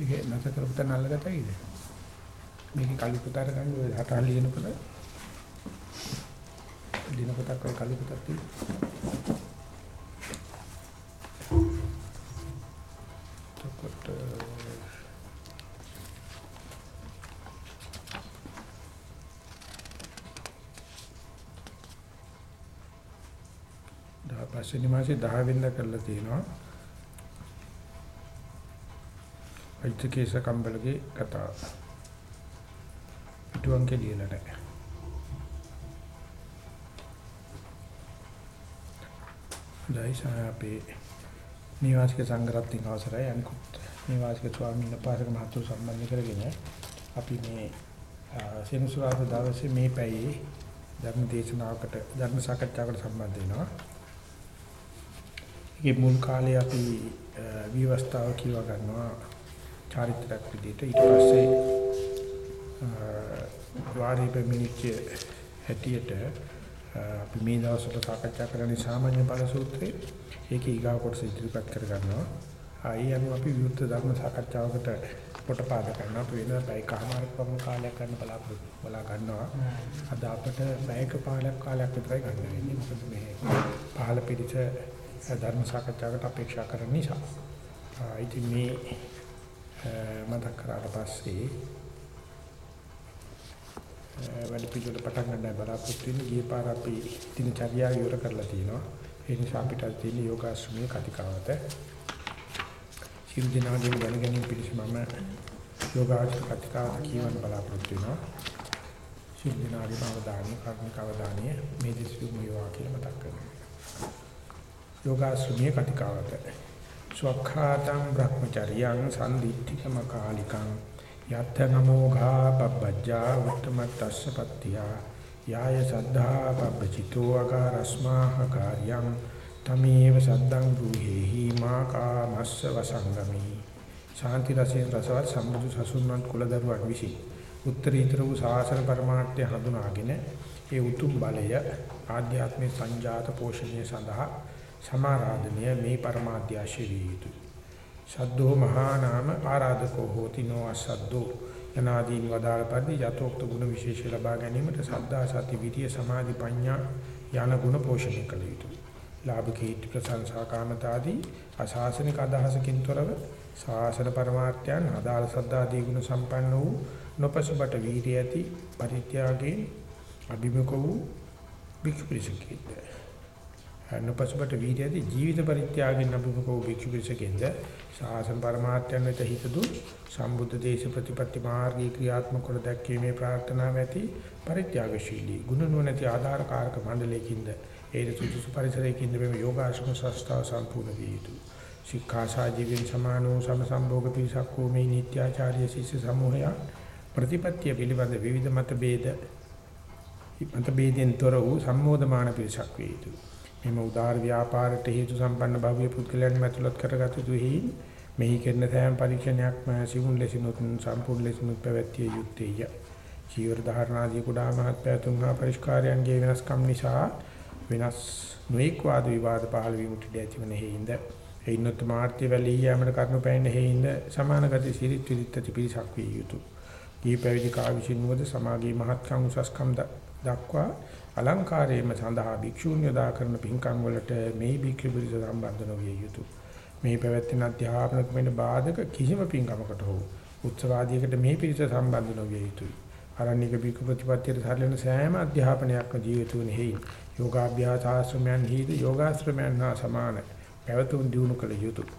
ඒක නැත කරපු තැන අල්ලගත්තයිද? මේක කලි පුතාර ගන්න ඔය හතර ලියනකොට දිනපතක් ඔය කලි පුතක් තියෙනවා. එතකොට දා පස්වෙනි මාසේ 10 වෙනිදා කරලා තියෙනවා. අයිතිකේස කම්බලගේ කතාව. පිටුවන් කෙලියලා නැහැ. දැයිසා අපේ නිවාසික සංග්‍රහයෙන් අවසරයි අනිකුත් නිවාසික ස්වාමීන් වහන්සේ මහතුරු සම්බන්ධ කරගෙන අපි මේ සෙනසුරාදා දවසේ මේ පැයේ ධර්ම දේශනාවකට ධර්ම සාකච්ඡාවකට සම්බන්ධ වෙනවා. ඒකේ මුල් කාලේ අපි විවස්ථාව කියව ගන්නවා චාරිත්‍රාක් විදිහට ඊට පස්සේ වාරි පෙමිනිච්ච හැටියට අපි මේ දවස්වල සාකච්ඡා කරන්නේ සාමාන්‍ය ඵල සූත්‍රයේ ඒකේ ඊගා කොටස ඉදිරිපත් කර ගන්නවා. ආයි අනුව අපි විවෘත ධර්ම සාකච්ඡාවකට පොටපාද කරනවා. අපි වෙන පැයකමාරක් වගේ කාලයක් ගන්න බලාපොරොත්තු බලා ගන්නවා. අද අපිට පැයක පාලක් කාලයක් විතරයි ගන්න වෙන්නේ. මොකද මේ පහළ පිළිච ධර්ම සාකච්ඡාවකට අපේක්ෂා කරන නිසා. ඉතින් මේ මතක් කරාට පස්සේ වැඩ පිළිවෙල පටන් ගන්න බලාපොරොත්තු වෙන ගිය පාර අපි දිනචර්යාව ඉවර කරලා තිනවා. ඒ නිසා අපිට තියෙන යෝගාශ්‍රමයේ කතිකාවත සිල් දිනාගෙන් දැන ගැනීම පිණිස මම යෝගාශ්‍රම කතිකාවත කියවන්න බලාපොරොත්තු වෙනවා. සිල් දිනාගේ අවධානය කර්මික අවධානය මේ දිසු මේවා කියලා මතක් කරගන්න. යෝගාශ්‍රමයේ කතිකාවත ස්වඛාතං බ්‍රහ්මචර්යං සම්දිත්තිකම කාලිකං යත්ත නමෝඝා පබ්බජ්ජා උත්තමත්තස්ස පත්තියා යාය සද්ධා පබ්බචිතෝ අකාරස්මාහ කාර්යං තමේව සද්දං දුහෙහි මා කාමස්ස වසංගමි ශාන්ති රසයෙන් රසවත් සම්බුදු සසුන්වත් කුලදරුවන් විසි උත්තරීතර වූ ශාසන පරමාර්ථය හඳුනාගෙන ඒ උතුම් බලය ආධ්‍යාත්මික සංජාත පෝෂණය සඳහා සමාරාධනය මේ පරමාධ්‍යාශය විය යුතුය. සද්දෝ මහා නාම ආරාධකෝ හෝති නෝ අසද්දෝ. යනාදීන් වදාළ පරිදි යතෝක්ත ගුණ විශේෂ ලබා ගැනීමට සද්දා සති විරිය සමාධි ප්‍රඥා යන ගුණ පෝෂණය කළ යුතුය. ලාභ කීර්ති ප්‍රශංසා කාමතාදී අශාසනික අදහසකින් තොරව ශාසන පරමාර්ථයන් අදාළ සද්දාදී ගුණ සම්පන්න වූ නොපසුබට වීර්ය ඇති පරිත්‍යාගයෙන් අභිමුඛ වූ භික්ෂු පිරිසකෙද්ද නොපසුබට වීර්යදී ජීවිත පරිත්‍යාගයෙන් අභිමුඛ වූ භික්ෂු පිරිසකෙන්ද ශාසන පරමාර්ථයන් වෙත හිතදු සම්බුද්ධ දේශ ප්‍රතිපatti මාර්ගී ක්‍රියාත්මක කර දැක්වීමේ ප්‍රාර්ථනාව ඇති පරිත්‍යාගශීලී ගුණ නොනැති ආධාරකාරක මණ්ඩලයකින්ද ඒ සුදුසු පරිසරයකින්ද මේ යෝගාශ්‍රම සංස්ථාව සම්පූර්ණ විය යුතුය. ශික්ෂා ජීවෙන් සමානෝ සම සම්භෝග පිරිසක් වූ මේ නිත්‍යාචාර්ය ශිෂ්‍ය සමූහය ප්‍රතිපත්තිය පිළිබඳ විවිධ මත ભેද මත ભેදෙන් තොර වූ සම්මෝධමාන පිරිසක් වේ යුතුය. මෙම උදාර ව්‍යාපාරයට හේතු සම්පන්න භව්‍ය පුද්ගලයන් මැතුලත් කරගත යුතු හේයින් මෙහි කරන සෑම පරීක්ෂණයක්ම සිවුන් ලෙසිනුත් සම්පූර්ණ ලෙසිනුත් පැවැත්විය යුත්තේය. ජීවර ධාරණාදී කුඩා මහත් පැතුම් හා පරිස්කාරයන්ගේ වෙනස්කම් නිසා වෙනස් නොඑක් වාද විවාද පහළ වීමට ඉඩ ඇතිවන හේයින්ද එයින්ොත් මාර්ත්‍ය වැලී යෑමට කරුණු පැමිණ හේයින්ද සමාන ගති සිරිත් විරිත් ඇති පිරිසක් විය යුතුය. දී පැවිදි කා විසින් වද සමාගයේ මහත්කම් උසස්කම් දක්වා අලංකාරයේම සඳහා භික්ෂූන් යොදා කරන පින්කම් වලට මේ භික්ෂු පිරිස සම්බන්ධ නොවිය යුතුය. මේ පැවැත්වෙන අධ්‍යාපනක වෙන බාධක කිසිම පින්කමකට හෝ උත්සවාදයකට මේ පිරිස සම්බන්ධ නොවිය යුතුය. ආරණ්‍යක භික්ෂු ප්‍රතිපත්තියට සැලෙන සෑම අධ්‍යාපනයක්ම ජීවිතුනේ හේයි. යෝගාභ්‍යාස ආශ්‍රමයන් හිද යෝගාශ්‍රමයන් හා සමාන පැවතුම් දිනු කළ යුතුය.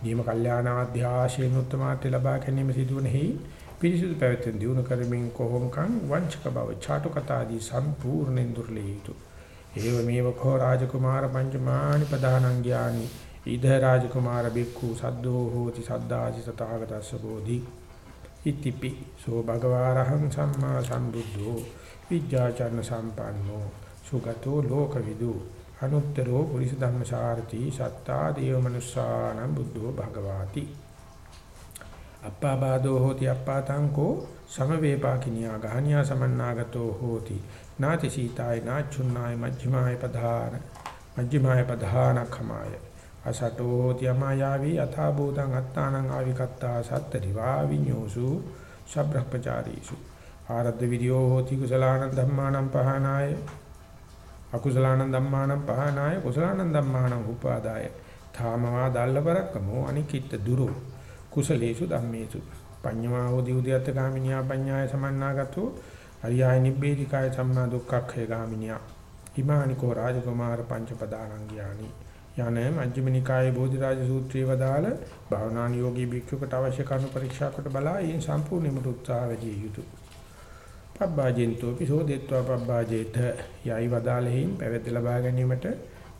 දීම කල්යාණ අධ්‍යාශයෙන් උත්තමාර්ථය ලබා ගැනීම සිදුවන හේයි පිරිසිදු පැවැත්ම දිනු කරමින් කොහොමකම් වංචක බව චාටු කතාදී සම්පූර්ණෙන් දුර්ලේ යුතු. ඒව මේව කෝ රාජකුමාර පංචමානි ප්‍රධානං ඥානි ඉද රාජකුමාර බික්ඛු සද්දෝ හෝති සද්දාසි සතාගතස්ස බෝධි. ඉතිපි. සෝ භගවාරහං සම්මා සම්බුද්ධෝ. විජ්ජාචරණ සම්පන්නෝ. සුගතෝ ලෝකවිදු. අනුත්තරෝ පුරිස ධම්මසාරති සත්තා දේව මනුස්සානම් බුද්ධෝ භගවාති. අප්පාබාදෝ හෝති අප්පාතංකෝ සමවේපාකිනියා ගහනියා සමන්නාගතෝ හෝති. නාති සීතාය නාචුන්නාය මජ්ක්‍ධිමාය පධාන මජ්ක්‍ධිමාය පධානඛමාය අසටෝ හෝති අමායාවී යථා භූතං අත්තානං ආවිකත්තා සත්තරිවා විඤ්ඤෝසු සබ්‍රහ්මචාරීසු. ආරද්ධ විදියෝ හෝති කුසලානං ධම්මානං පහනාය. අකුසලානං ධම්මානං පහනාය කුසලානං ධම්මානං උපාදාය. ථාමවා දල්ලපරක්කමෝ අනිකිට දුරෝ. කුසලේසු ධම්මේසු. පඤ්ඤමා හෝති උද්‍යත්ත ගාමිනියා පඤ්ඤාය සමන්නාගතෝ අරියාය නිබ්බේධිකාය සම්මා දුක්ඛක්ඛය ගාමිනියා. හිමානිකෝ රාජකුමාර පංචපදානං ඥානි යන මජ්ක්‍ධිමනිකායේ බෝධිරාජ සූත්‍රයේ වදාළ භාවනාන යෝගී භික්ෂුවකට අවශ්‍ය කරුණු පරීක්ෂා කොට බලා ඒ සම්පූර්ණම උත්සාහ වැඩි යුතුය. පබ්බාජෙන්තෝ පිසෝදෙත්වා පබ්බාජේත යයි වදාළෙහින් පැවිදි ලබා ගැනීමට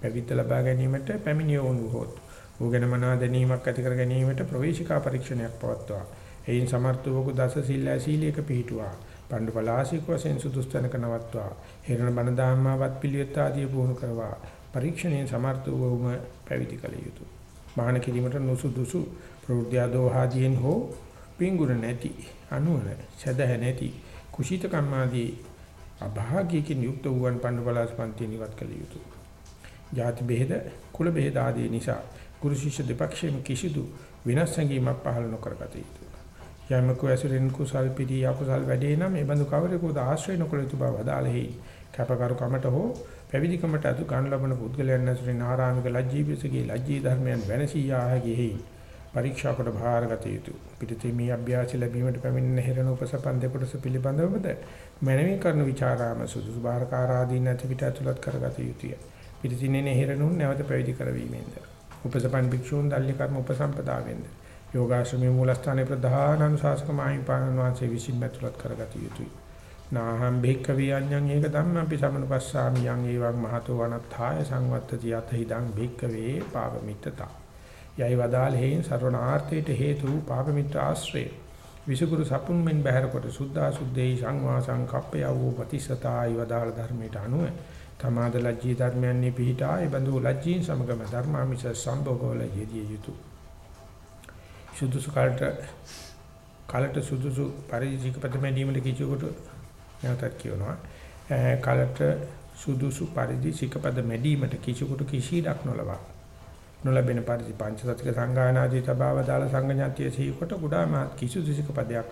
පැවිද්ද ලබා ගැනීමට පැමිණිය වුණු හොත් ඌගෙන මනා දැනීමක් ඇති කර ගැනීමට ප්‍රවේශිකා පරීක්ෂණයක් පවත්වා. එයින් සමර්ථ වූ දස සීලය සීලයක පිහිටුවා. පණ්ඩු පලාසික වශයෙන් සුදුස්තනක නවත්වා. හේරණ බණ දාම්මාවත් පිළිවෙත් ආදී පුහුණු කරවා. පරීක්ෂණයෙන් සමර්ථ වූවම පැවිදි කළ යුතුය. මහාන කිරීමට නුසුදුසු ප්‍රවෘත්ති ආදෝහාදීන් හෝ පිංගුර නැති අනුවර සදහ නැති කුසීත කම්මාදී අභාග්‍යකින් යුක්ත වූවන් පණ්ඩපලාස්පන්ති නිවත් කළ යුතුය. ಜಾති බෙහෙද කුල බෙහෙද ආදී නිසා ගුරු ශිෂ්‍ය දෙපක්ෂයෙන් කිසිදු විනාශ සංගීමක් පහළ නොකරගත යුතුය. යමක ඇසුරින් කුසල් පිටි අකුසල් වැඩේ නම් මේ බඳු කවරෙකුද ආශ්‍රය නොකළ යුතු බව අදාළෙහි කැපකරු කමට හෝ පැවිදිකමට අතු ගන්න ලබන පුද්ගලයන් ඇසුරින් ආරාමික ලජ්ජී පිසගේ ලජ්ජී ධර්මයන් වෙනසී ආහගෙහි පරීක්ෂා කොට භාරගත යුතුය. පිටිතේ මේ අභ්‍යාස ලැබීමට පැමිණෙන හේරණ උපසපන් දෙකොටස පිළිබඳවද මනමින් කරන ਵਿਚාරාම සුදුසු බාරකාරාදී නැති පිට ඇතුළත් කරගත යුතුය. පිටිතිනේ හේරණුන් නැවත පැවිදි කරවීමෙන්ද. උපසපන් භික්ෂූන් දල්ලි කර්ම උපසම්පදාවෙන්ද. යෝගාශ්‍රමයේ මූලස්ථානයේ ප්‍රධාන අනුශාසක මාහිම්පාණන් වහන්සේ විසින් ඇතුළත් කරගත යුතුය. නාහම් භික්ඛවේ අඤ්ඤං ඒක ධම්මං පිසමනුපස්සාමි යං ඒවං මහතෝ අනත්ථාය සංවත්තති යත හිදං භික්ඛවේ පාවමිත්තතා යයි වදාළ හේයින් සර්වනාර්ථයට හේතු පාප මිත්‍ර ආශ්‍රය විසුගුරු සපුන් මෙන් බහැර කොට සුද්ධා සුද්ධේයි සංවා සංකප්පය වූ ප්‍රතිසතායි වදාළ ධර්මයට අනුව තමාද ලජ්ජී ධර්මයන්හි පිහිටා ඒ බඳු ලජ්ජීන් සමගම ධර්මාමිෂ සම්භෝගවල යෙදිය යුතුය සුදුසු කාලට කාලට සුදුසු පරිජික පදමැදීමට කිචුකොට නැවතත් කියනවා. කාලට සුදුසු පරිදි සිකපද මැදීමට කිචුකොට කිසිඩක් නොලවා නොලැබෙන පරිදි පංචසතික සංගායනාදී තබාව දාලා සංගඥාතිය සීකොට කුඩා මාත් කිසු දිසික පදයක්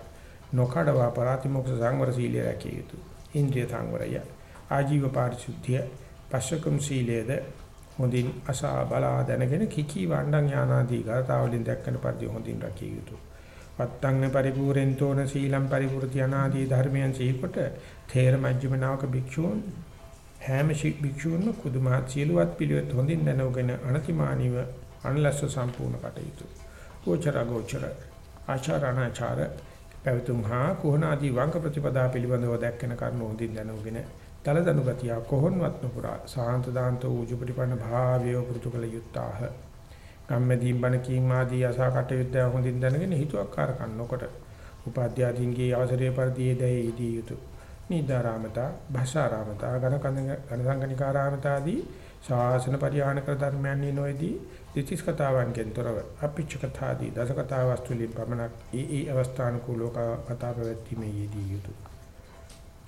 නොකඩවා පරාතිමොක්ෂ සංවර සීලය රැකිය යුතුය. ඉන්ද්‍රිය සංවරය. ආජීව පාරිශුද්ධිය පස්සකම් සීලයේද හොඳින් අසා බලා දැනගෙන කිකී වණ්ඩං ඥානාදී ගාතාවලින් දැක්කන පරිදි හොඳින් රැකිය යුතුය. වත්තං පරිපූර්ෙන්තෝන සීලම් පරිපූර්ති අනාදී ධර්මයන් සීකොට තේර මජ්ක්‍ධිම නාවක භික්ෂූන් හැම භික්ෂුවම කුදුමහත් සියලුවත් පිළිවෙත් හොඳින් දැනගෙන අනතිමානීව අනලස්ස සම්පූර්ණ කටයුතු. ගෝචර ගෝචර ආචාරණාචාර පැවතුම් හා කොහොනාදී වංක ප්‍රතිපදා පිළිබඳව දැක්කන කරුණු හොඳින් දැනගෙන තලදනු ගතිය කොහොන්වත් නොපුරා සාන්ත දාන්තෝ උජුපටිපන්න භාවය පුරුදු කළ යුත්තාහ. ගම්මැදීන් බණ කීම් ආදී අසා කටයුත්ත හොඳින් දැනගෙන හිතුවක්කාරකම් නොකොට උපාධ්‍යාදීන්ගේ අවසරයේ පරිදි දෙයි ඉදී යුතුය. නිදාරාමතා භාෂාරාමතා ඝනසංගනිකාරාමතාදී ශාසන පරිහාන කර ධර්මයන් නිනෝයේදී දිතිස් කතාවන්ගෙන් තොරව අපිච්ච කතාදී දස කතා වස්තු වලින් පමණක් ඒ ඒ අවස්ථානුකූලව කතා පැවැත්ීමේ යෙදී යුතුය.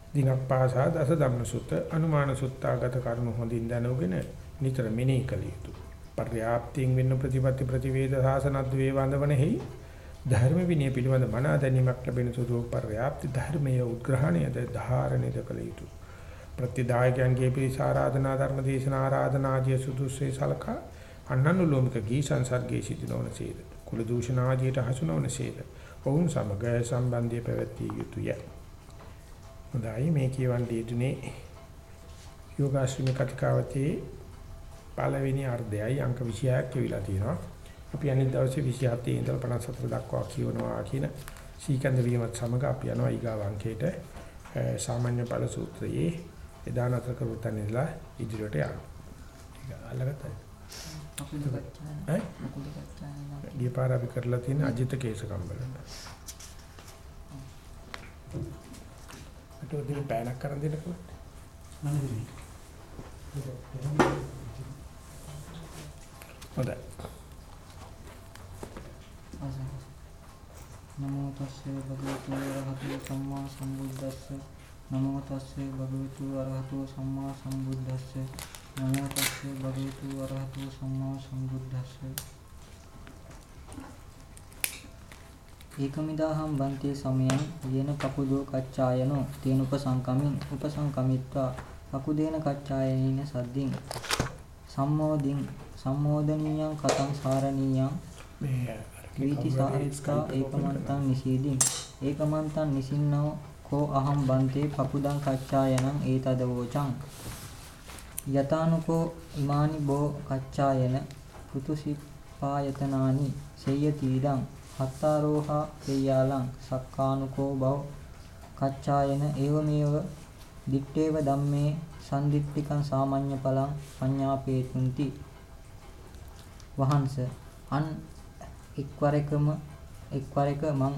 දිනක් පාසා දස ධම්මසුත්ත අනුමාන සුත්තාගත කරුණු හොඳින් දැනුගෙන නිතර මෙනෙහි කළ යුතුය. පර්යාප්තියෙන් වෙන්න ප්‍රතිපත්ති ප්‍රතිවේද සාසනද්ද වේවඳවනෙහි ධර්ම විනය පිළිබඳ මනා දැනීමක් ලැබෙන සුදු පර්යාප්ති ධර්මයේ උද්ග්‍රහණයද ධාරණයද කළ යුතුය. ප්‍රතිදායකයන්ගේ පිරිස ආරාධනා ධර්ම දේශනා ආරාධනා ආදී සුදුසේ සලකා අන්නනුලෝමික ගී සංසර්ගයේ සිටිනවනසේද කුල දූෂණ ආදියට හසු නොවනසේද ඔවුන් සමග සම්බන්ධය පැවැත්විය යුතුය. හොඳයි මේ කියවන්නේ දුනේ යෝගාශ්‍රමී කතිකාවතේ පළවෙනි අර්ධයයි අංක 26ක් කියවිලා තියෙනවා. අපි අනිත් දවසේ 27 ඉඳලා 54 දක්වා කියවනවා කියන සීකන්ද වීමත් සමග අපි යනවා ඊගාව අංකයට සාමාන්‍ය ඵල සූත්‍රයේ එදා නතර කරු තැන ඉඳලා ඉදිරියට යනවා. අල්ලගත්තද? ඈ? ගියපාර අපි කරලා තියෙන අජිත කේස කම්බල. අට උදේ බෑනක් කරන් දෙන්නකෝ. හොඳයි. නමෝ තස්සේ භගවතු අරහතු සම්මා සම්බුද්දස්ස නමෝ තස්සේ භගවතු අරහතු සම්මා සම්බුද්දස්ස නමෝ තස්සේ භගවතු වරහතු සම්මා සම්බුද්දස්ස ඒකමිදාහම් බන්තේ සමයන් යේන පකුදෝ කච්චායනෝ තේන උපසංකමින් උපසංකමිත්වා පකුදේන කච්චායනේන සද්දින් සම්මෝදින් සම්මෝදනීයං කතං සාරණීයං මේ වීති සාහිත්‍යා ඒකමන්තං නිසීදින් ඒකමන්තං නිසින්නෝ කෝ අහම් බන්තේ පකුදං කච්චායනං ඒතද වෝචං යතානුකෝ ඉමානි බෝ කච්චායන පුතුසිපායතනානි සේයතිදං හත්තාරෝහා පෙය්‍යාලං සක්කානුකෝ බව කච්චායන ඒවමේව දිත්තේව ධම්මේ සම්දිත්තිකං සාමාන්‍ය ඵලං පඤ්ඤාපේතුන්ති වහන්ස අන් එක්වර එකම එක්වර එක මං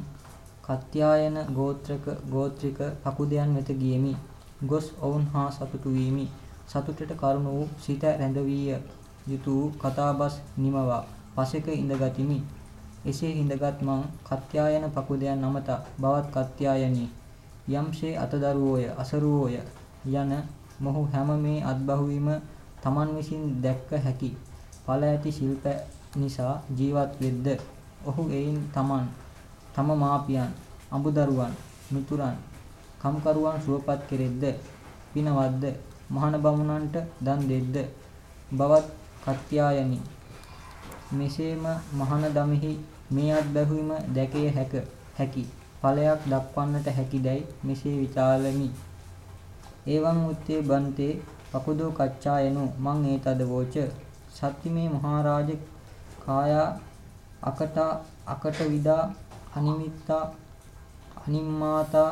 කත්යායන ගෝත්‍රක ගෝත්‍රික පකුදයන් වෙත ගියෙමි. ගොස් ඔවුන් හා සතුටු වීමි. සතුටට කරුණ වූ සිත රැඳවිය යුතු වූ කතාබස් නිමවා පසෙක ඉඳගතිමි. එසේ හිඳගත් මං කත්යායන පකුදයන් නමත බවත් කත්යායනි. යම්සේ අතදරුවෝය අසරුවෝය යන මොහු හැම මේ අත්බහුවීම තමන් විසින් දැක්ක හැකි ඵල ඇති ශිල්ප නිසා ජීවත් වෙද්ද? ඔහු එයින් තමන් තම මාපියන් අඹදරුවන් මිතුරන් කම්කරුවන් සුවපත් කෙරෙද්ද? පිනවද්ද මහාන බමුණන්ට දන් දෙද්ද? බවත් කත්යායනි. මෙසේම මහාන දමෙහි මේ අත්බැහුවීම දැකිය හැක හැකි. ඵලයක් දක්වන්නට හැකිදැයි මෙසේ විචාලමි එවං උත්තේ බන්තේ පකුදෝ කච්චායනෝ මං ඒතද වෝච. සත්තිමේ මහරජ කායා අකට අකට විදා අනිමිත්තා අනිම්මාතා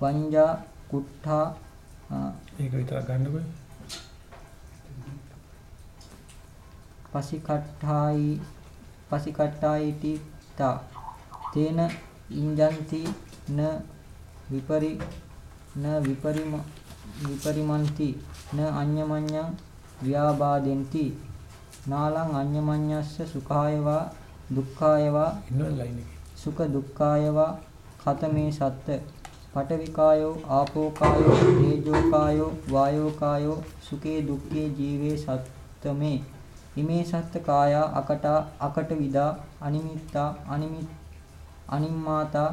වංජා කුට්ඨා ඒක විතර ගන්නකො පසිකට්ඨායි පසිකට්ඨායිති තා. තේන ඉංජන්ති න විපරි න විපරිම විපරිමන්ති න අඤ්ඤමඤ්ඤං ව්‍යාබාදෙන්ති නාලං අඤ්ඤමඤ්ඤස්ස සුඛායවා දුක්ඛායවා සුඛ දුක්ඛායවා කතමේ සත්ත. පඨවිකායෝ ආපෝකායෝ තේජෝකායෝ වායෝකායෝ සුඛේ දුක්ඛේ ජීවේ සත්තමේ ඉමේ සත්ත කායා අකටා අකට විදා අනිමිත්තා අනිමිත් අනිම්මාතා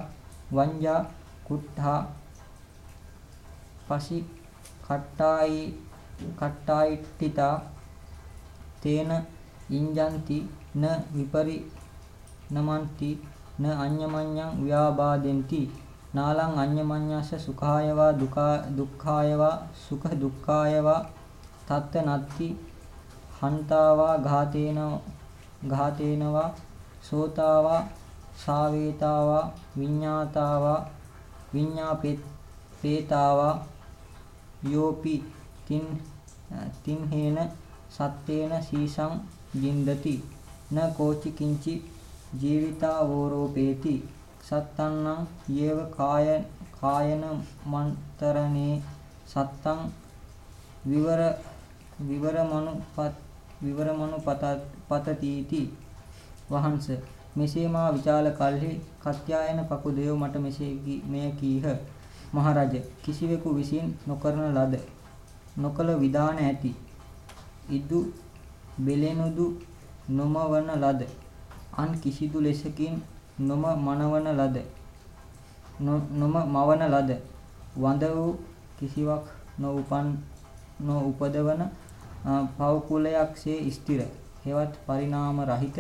වංජා කුට්ඨා පසි කට්ටායි කට්ටායිට්ඨිතා තේන ඉංජන්ති න විපරි නමන්ති න අඤ්ඤමඤ්ඤං ව්‍යාබාදෙන්ති නාලං අඤ්ඤමඤ්ඤස්ස සුඛායවා දුක්ඛායවා සුඛ දුක්ඛායවා තත්ත නත්ති හන්තාවා ඝාතේන ඝාතේනවා සෝතාවා සාවේතාවා විඤ්ඤාතාවා විඤ්ඤාපේතාවා යෝපි තින් තින්හේන සත්තේන සීසං ජින්දති න කෝචි කිංචි ජීවිතා වෝරෝපේති සත්තන්නං යේව කාය කායන මන්තරණේ සත්තං විවර විවරමනුපත් විවරමනුපත පතතිති වහන්ස මෙසේ මා විචාල කල්හි කත්යායන පකුදේව මට මෙසේ මෙය කීහ. මහරජ කිසිවෙකු විසින් නොකරන ලද නොකල විධාන ඇති. ඉදු බෙලෙනුදු නොමවන ලද. අන් කිසිදු ලෙසකින් නොම මනවන ලද. නොම මවන ලද. වඳ වූ කිසිවක් නොඋපන් නොඋපදවන පෞකුලයක්සේ ස්ථිර හෙවත් පරිණාම රහිත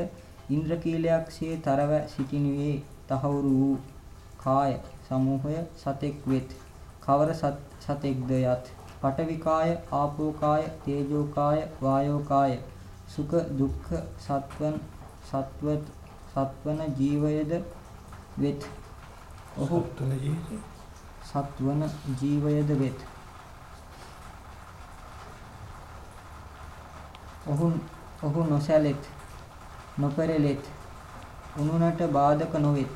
ඉන්ද්‍රකීලයක්සේ තරව සිටිනුයේ තහවුරු වූ කාය සමූහය සතෙක් වෙත් කවර සතෙක්ද යත් පඨවිකාය ආපෝකාය තේජෝකාය වායෝකාය සුඛ දුක්ඛ සත්වන සත්ව සත්වන ජීවයද වෙත්. ඔහු සත්වන ජීවයද වෙත් ඔහු ඔහු නොසැලෙත් නොපෙරළෙත් උනුනට බාධක නොවෙත්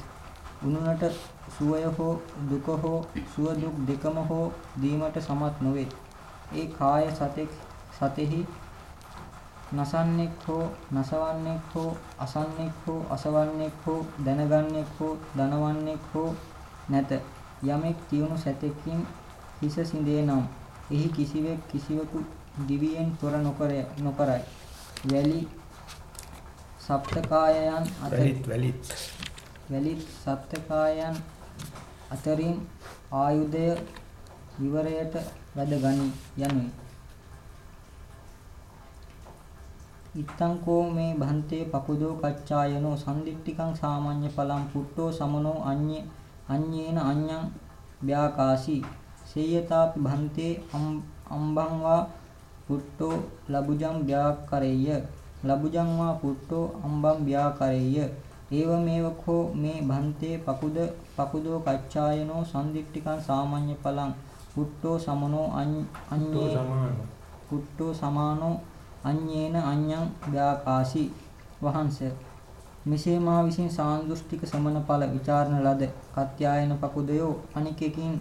උනුනට සුවය හෝ දුක හෝ සුව දුක් දෙකම හෝ දීමට සමත් නොවෙත්. ඒ කාය සතෙක් සතෙහි නසන්නෙක් හෝ නසවන්නෙක් හෝ අසන්නෙක් හෝ අසවන්නෙක් හෝ දැනගන්නෙක් හෝ දනවන්නෙක් හෝ නැත. යමෙක් තියුණු සතෙකින් හිස සිඳේ නම් එහි කිසිවෙක් කිසිවෙකු දිවියෙන් තොර නොකර නොකරයි. වැලි සප්තකායයන් අතර වැලිත් වැලිත් සප්තකායයන් අතරින් ආයුධය විවරයට වැද ගනි යනුයි. ඉත්තං කෝ මේ භන්තේ පකුදෝ කච්චායනෝ සම්දිට්ඨිකං සාමාන්‍ය පලම් පුට්ටෝ සමනෝ අඤ්ඤ අඤ්ඤේන අඤ්ඤං ව්‍යාකාසි සේයතාපි භන්තේ අම්බං වා පුට්ටෝ ලබුජං ව්‍යාකරෙය්‍ය. ලබුජං වා පුට්ටෝ අම්බං ව්‍යාකරෙය්‍ය. ඒවමේව කෝ මේ භන්තේ පකුද පකුදෝ කච්චායනෝ සම්දිට්ඨිකං සාමාන්‍ය පලං. පුට්ටෝ සමනෝ අඤ්ඤේ පුට්ටෝ සමානෝ. අඤ්ඤේන අඤ්ඤං ව්‍යාකාසි වහන්ස. මෙසේ මා විසින් සාන්දෘෂ්ටික සමන ඵල ਵਿਚාරණ ලද කත්යායන පකුදයෝ අනිකකින්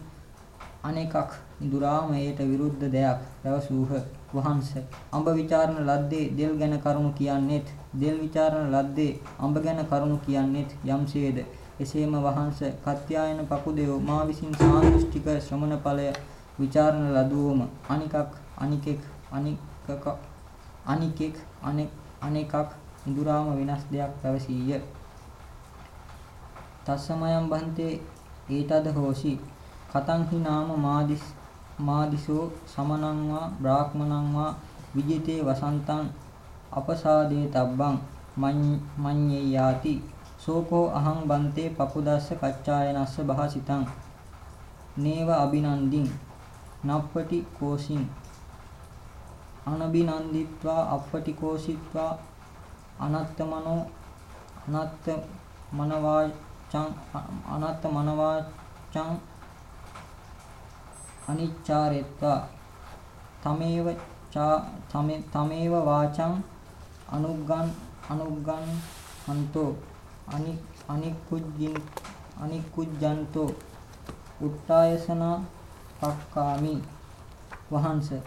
අනෙකක් දුරාමයට විරුද්ධ දෙයක් පැවසූහ වහන්ස. අඹ ਵਿਚාරණ ලද්දේ දෙල් ගැන කරුණු කියන්නේත් දෙල් ਵਿਚාරණ ලද්දේ අඹ ගැන කරුණු කියන්නේත් යම්සේද? එසේම වහන්ස කත්යායන පකුදේව මා විසින් සාන්දෘෂ්ටික ශ්‍රමණ ඵලය ਵਿਚාරණ ලදුවම. අනිකක් අනිකෙක් අනිකක අනිකෙක් අනෙක් අනෙකක් ඉඳුරාම වෙනස් දෙයක් පැවසීය. තස්සමයන් බන්තේ ඒතද හෝසි. කතංහි නාම මාදිස් මාදිසෝ සමනං වා බ්‍රාහ්මණං වා විජිතේ වසන්තං අපසාදේ තබ්බං මඤ්ඤේයාති. සෝකෝ අහං බන්තේ පපුදස්ස කච්චායනස්ස භාසිතං. නේව අබිනන්දින් නප්පටි කෝසින්. අනබිනන්දිත්වා අප්පටිකෝසිත්වා අනත්තමනෝ අනත්ත මනවාචං අනත්ත මනවාචං අනිච්චාරෙත්වා. තමේව චා තමේව වාචං අනුග්ගන් අනුග්ගන් හන්තෝ අනි අනිකුජ්ජින් අනිකුජ්ජන්තෝ. උට්ටායසන පක්කාමි. වහන්සේ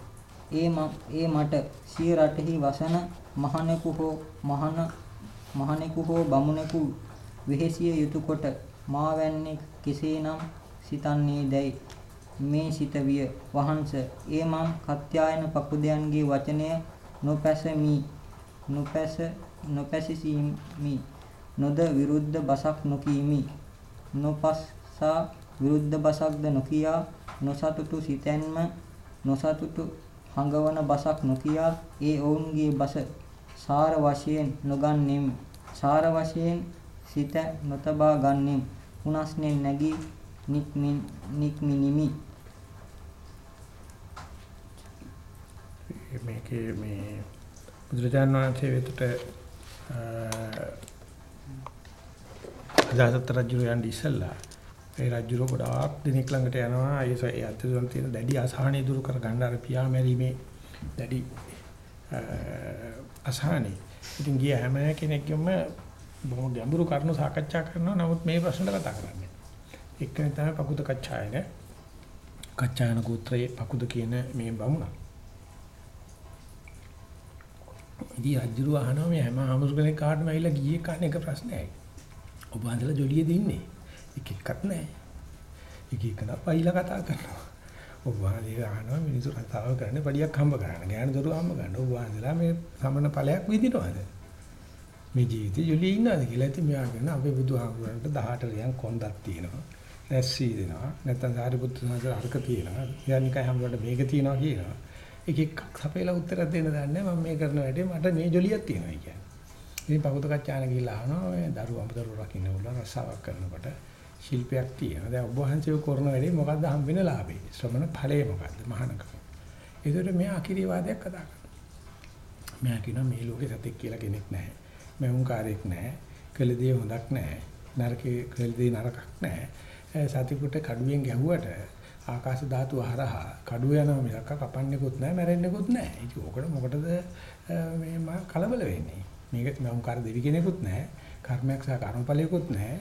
ඒ ඒ මට සිය රටෙහි වසන මහණෙකු හෝ මහන මහණෙකු හෝ බමුණෙකු වෙහෙසිය යුතු කොට මා වැන්නේ කෙසේනම් සිතන්නේ දැයි. මේ සිත විය වහන්ස ඒ මං කත්යායන පකුදයන්ගේ වචනය නොපැසමි. නොපැස නොපැසිසීමි. නොද විරුද්ධ බසක් නොකීමි. නොපස්සා විරුද්ධ බසක්ද නොකියා නොසතුටු සිතෙන්ම නොසතුටු හඟවන බසක් නොකියා ඒ ඔවුන්ගේ බස සාර වශයෙන් නොගන්නෙම්. සාර වශයෙන් සිත නොතබා ගන්නෙම්. උනස්නෙන් නැගී නික්මින් නික්මිනිමි මේකේ මේ බුදුරජාණන් වහන්සේ වෙතට අජාසත් රජු යන්නේ ඉස්සල්ලා ඒ රජුර ගොඩාක් දිනක් ළඟට යනවා ඒ ඒ අත්දැකීම් තියෙන දැඩි අසහනය දුරු කර ගන්න අර පියා මැරීමේ දැඩි අසහනය. ඉතින් ගිය හැම කෙනෙක්ගේම බොහොම ගැඹුරු කරුණු සාකච්ඡා කරනවා නමුත් මේ ප්‍රශ්නට කතා කරන්නේ. එක්කෙනෙක් තමයි පකුද කච්චායන. කච්චායන ගෝත්‍රයේ පකුද කියන මේ බමුණ. ඉතින් රජුර අහනවා මේ හැම ආමුරු කෙනෙක් කාටම ඇවිල්ලා ගියේ කන්නේ එක ප්‍රශ්නයයි. ඔබ අඳලා ජොලියේ දින්නේ. එක එකක් නැහැ. එක එකන පයිලා කතා කරනවා. ඔබ වහන්සේ අහනවා මිනිස්සු කතාව කරන්නේ පඩියක් හම්බ කරන්න. ඥාන දරුව හම්බ ගන්න. ඔබ වහන්සේලා මේ සමන ඵලයක් විඳිනවද? මේ ජීවිතේ ජොලියේ ඉන්නවද කියලා ඉතින් මෙයා කියන අපේ බුදුහාමුදුරන්ට 18 ලියන් කොන්දක් තියෙනවා. රැස්සී දෙනවා. නැත්නම් සාරිපුත්තු සාසර අර්ථ තියෙනවා. ඥානිකයි හම්බුනට මේක තියෙනවා කියනවා. එක එකක් සපේලා උත්තර දෙන්න දන්නේ මම මේ කරන වැඩේ මට මේ ජොලියක් තියෙනවා කියන්නේ. ඉතින් පහුත කච්චාන ගිහිල්ලා අහනවා මේ දරුවා අඹදරුව රකින්න උള്ള රස්සාවක් කරනකොට ශිල්පයක් තියෙනවා. දැන් ඔබ වහන්සේ කරන වැඩේ මොකද්ද හම්බෙන ලාභේ? ශ්‍රමණ ඵලය මොකද්ද? මහානකම. ඒකට මෙයා අකිරිවාදයක් කතා කරනවා. මෙයා කියනවා මේ ලෝකේ සතෙක් කියලා කෙනෙක් නැහැ. මෙවුන්කාරයෙක් නැහැ. කළදී හොඳක් නැහැ. නරකේ කළදී නරකක් නැහැ. සතිපුට කඩුවෙන් ගැහුවට ආකාශ ධාතු හරහා කඩුව යනවා මිසක් කපන්නෙකුත් නැහැ මැරෙන්නෙකුත් නැහැ. ඉතින් ඕකට මොකටද මේ කලබල වෙන්නේ? මේක මෙවුන්කාර දෙවි කෙනෙකුත් නැහැ. කර්මයක් සහ කර්මඵලයකුත් නැහැ.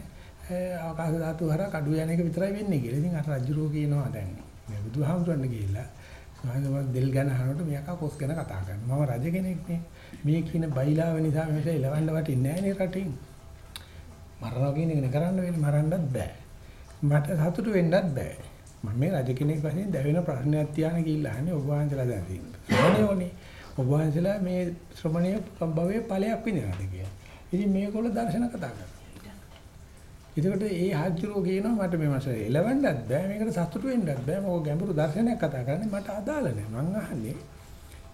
ආකාශ ධාතු හරහා කඩුව යන එක විතරයි වෙන්නේ කියලා. ඉතින් අර රජුරෝ කියනවා දැන් මේ බුදුහාමුදුරන් ගිහිල්ලා මම දෙල් ගැන අහනකොට මෙයා කොස් ගැන කතා කරනවා. මම රජ කෙනෙක් නේ. මේ කියන බයිලාව නිසා මේක ඉලවන්න වටින්නේ නැහැ නේ රටින්. මරනවා කියන එක නේ කරන්න වෙන්නේ මරන්නත් බෑ. මට සතුටු වෙන්නත් බෑ. මම මේ රජ කෙනෙක් වශයෙන් දැවෙන ප්‍රශ්නයක් තියාන ගිහිල්ලා අහන්නේ ඔබ වහන්සේලා දැන් තියෙනවා. ශ්‍රමණයෝනේ. ඔබ වහන්සේලා මේ ශ්‍රමණීය භවයේ ඵලයක් විඳිනවාද කියලා. ඉතින් මේගොල්ලෝ දර්ශන කතා කරනවා. එතකොට ඒ හාජ්ජුරෝ කියනවා මට මේ මාස එලවන්නත් බෑ මේකට සතුටු වෙන්නත් බෑ මොකද ගැඹුරු දර්ශනයක් කතා කරන්නේ මට අදාළ නෑ මං අහන්නේ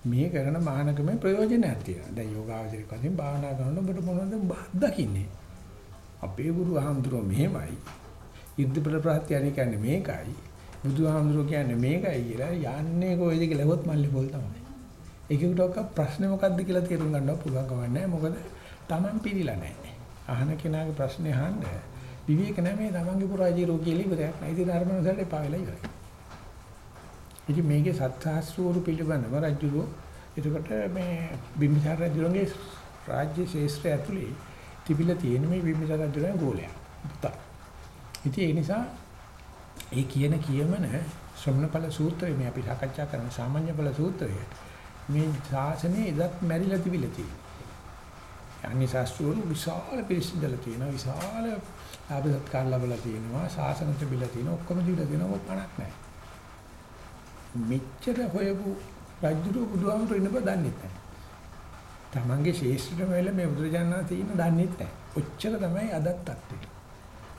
මේ කරන මහානකමේ ප්‍රයෝජනයක් තියෙනවා. දැන් යෝගාවචරික වශයෙන් භාවනා කරනකොට ඔබට මොනවද ඔබ දකින්නේ? අපේ ගුරු ආහඳුරෝ මෙහෙමයි. ඉර්ධිපල ප්‍රත්‍යයන් කියන්නේ මේකයි. බුදුහාමුදුරුවෝ කියන්නේ මේකයි කියලා යන්නේ කොයිද කියලා ලැබුවොත් මල්ලි පොල් තමයි. ඒකකට ඔක්ක ප්‍රශ්නේ මොකද්ද කියලා තේරුම් ගන්නව පුළුවන් කමක් නැහැ. මොකද Taman පිළිලා නැහැ. අහන කෙනාගේ ප්‍රශ්නේ අහන්න විවේක නැහැ මේ Tamanගේ පුරාජීරෝ කියලා ඉවරයක් නැහැ. ඉතින් ධර්මනසට එපා වෙලා ඉවරයි. ඉතින් මේකේ සත්‍යාස්ත්‍රවරු පිළිබඳව රජුරෝ එතකොට මේ බිම්බිසාර රජුගේ රාජ්‍ය ශේෂ්ත්‍රය ඇතුලේ තිබිලා තියෙන මේ බිම්බිසාර රජුගේ ගෝලයා. පුතා. ඉතින් ඒ නිසා ඒ කියන කියමන ශ්‍රමණඵල සූත්‍රය මේ අපි සාකච්ඡා කරන සාමාන්‍ය ඵල සූත්‍රය මේ ශාසනයේ ඉදත් මැරිලා තිබිලා තියෙනවා. අනිත් ශාස්ත්‍රවල විශාල පිරිසිදලා තියෙනවා විශාල ලාභ සත්කාර ලැබලා තියෙනවා ශාසන තිබිලා තියෙනවා ඔක්කොම දීලා තියෙනවා පණක් නැහැ. මෙච්චර හොයපු රජුරු බුදුහාමුදුරු ඉන්න බව දන්නේ නැහැ. තමන්ගේ ශේෂ්ත්‍රම වෙල මේ බුදුරජාණන් තියෙන දන්නේ නැහැ. ඔච්චර තමයි අදත් තත්ත්වය.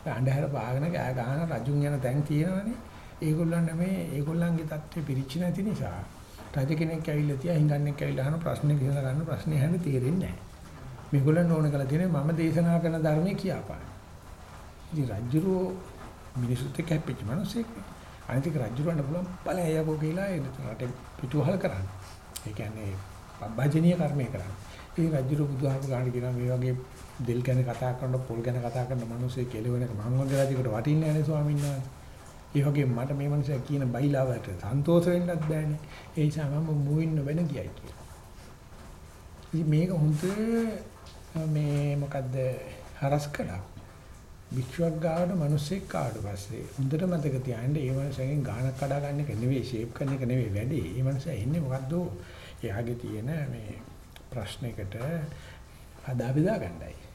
අන්ධහැර පාගෙන ගෑ ගහන රජුන් යන තැන් තියෙනවනේ. ඒගොල්ලන් මේ ඒගොල්ලන්ගේ தත්ත්වෙ පිරිච්ච නැති නිසා රජ කෙනෙක් ඇවිල්ලා තියා හිඟන්නෙක් ඇවිල්ලා අහන ප්‍රශ්නේ විසඳ ගන්න ප්‍රශ්නේ හැම තේරෙන්නේ නැහැ. මේගොල්ලන් ඕන කරලා තියෙන්නේ මම දේශනා කරන ධර්මයේ කියපාන. ඉතින් රජුරෝ මිනිසුත් එක්ක හැප්පෙච්ච මිනිස්සෙක්. අනිතික රජුරවන්න පුළුවන් බලය යකෝ කියලා ඒ රටේ පිටුවහල් කරන්න. ඒ කියන්නේ භජනීය කර්මය කරන්න. ඉතින් රජුරු බුදුහාම ගාන කියනවා මේ වගේ දෙල් ගැන කතා කරනකොට පොල් ගැන කතා කරන මිනිස්සු කෙලවෙන එක මම වගේ රජෙකුට වටින්නේ නැහැ නේ ස්වාමීන් වහන්සේ. ඒ වගේ මට මේ මිනිස්සු කියන බයිලාවට සන්තෝෂ වෙන්නත් බෑනේ. ඒ නිසා මම මුවින්න වෙන ගියයි කියලා. ඉතින් මේක හොඳ මේ මොකද්ද හරස් කළා. වික්ෂුවක් ගාවට මිනිස්සෙක් කාට පස්සේ හොඳට මතක තියාගන්න ඒ මනුස්සයන් ගානක් කඩා ගන්න එක නෙවෙයි ෂේප් කරන එක නෙවෙයි වැඩේ. මේ මනුස්සයා එන්නේ මොකද්ද? එයාගේ තියෙන මේ ප්‍රශ්නයකට හදා බෙදා ගන්නයි.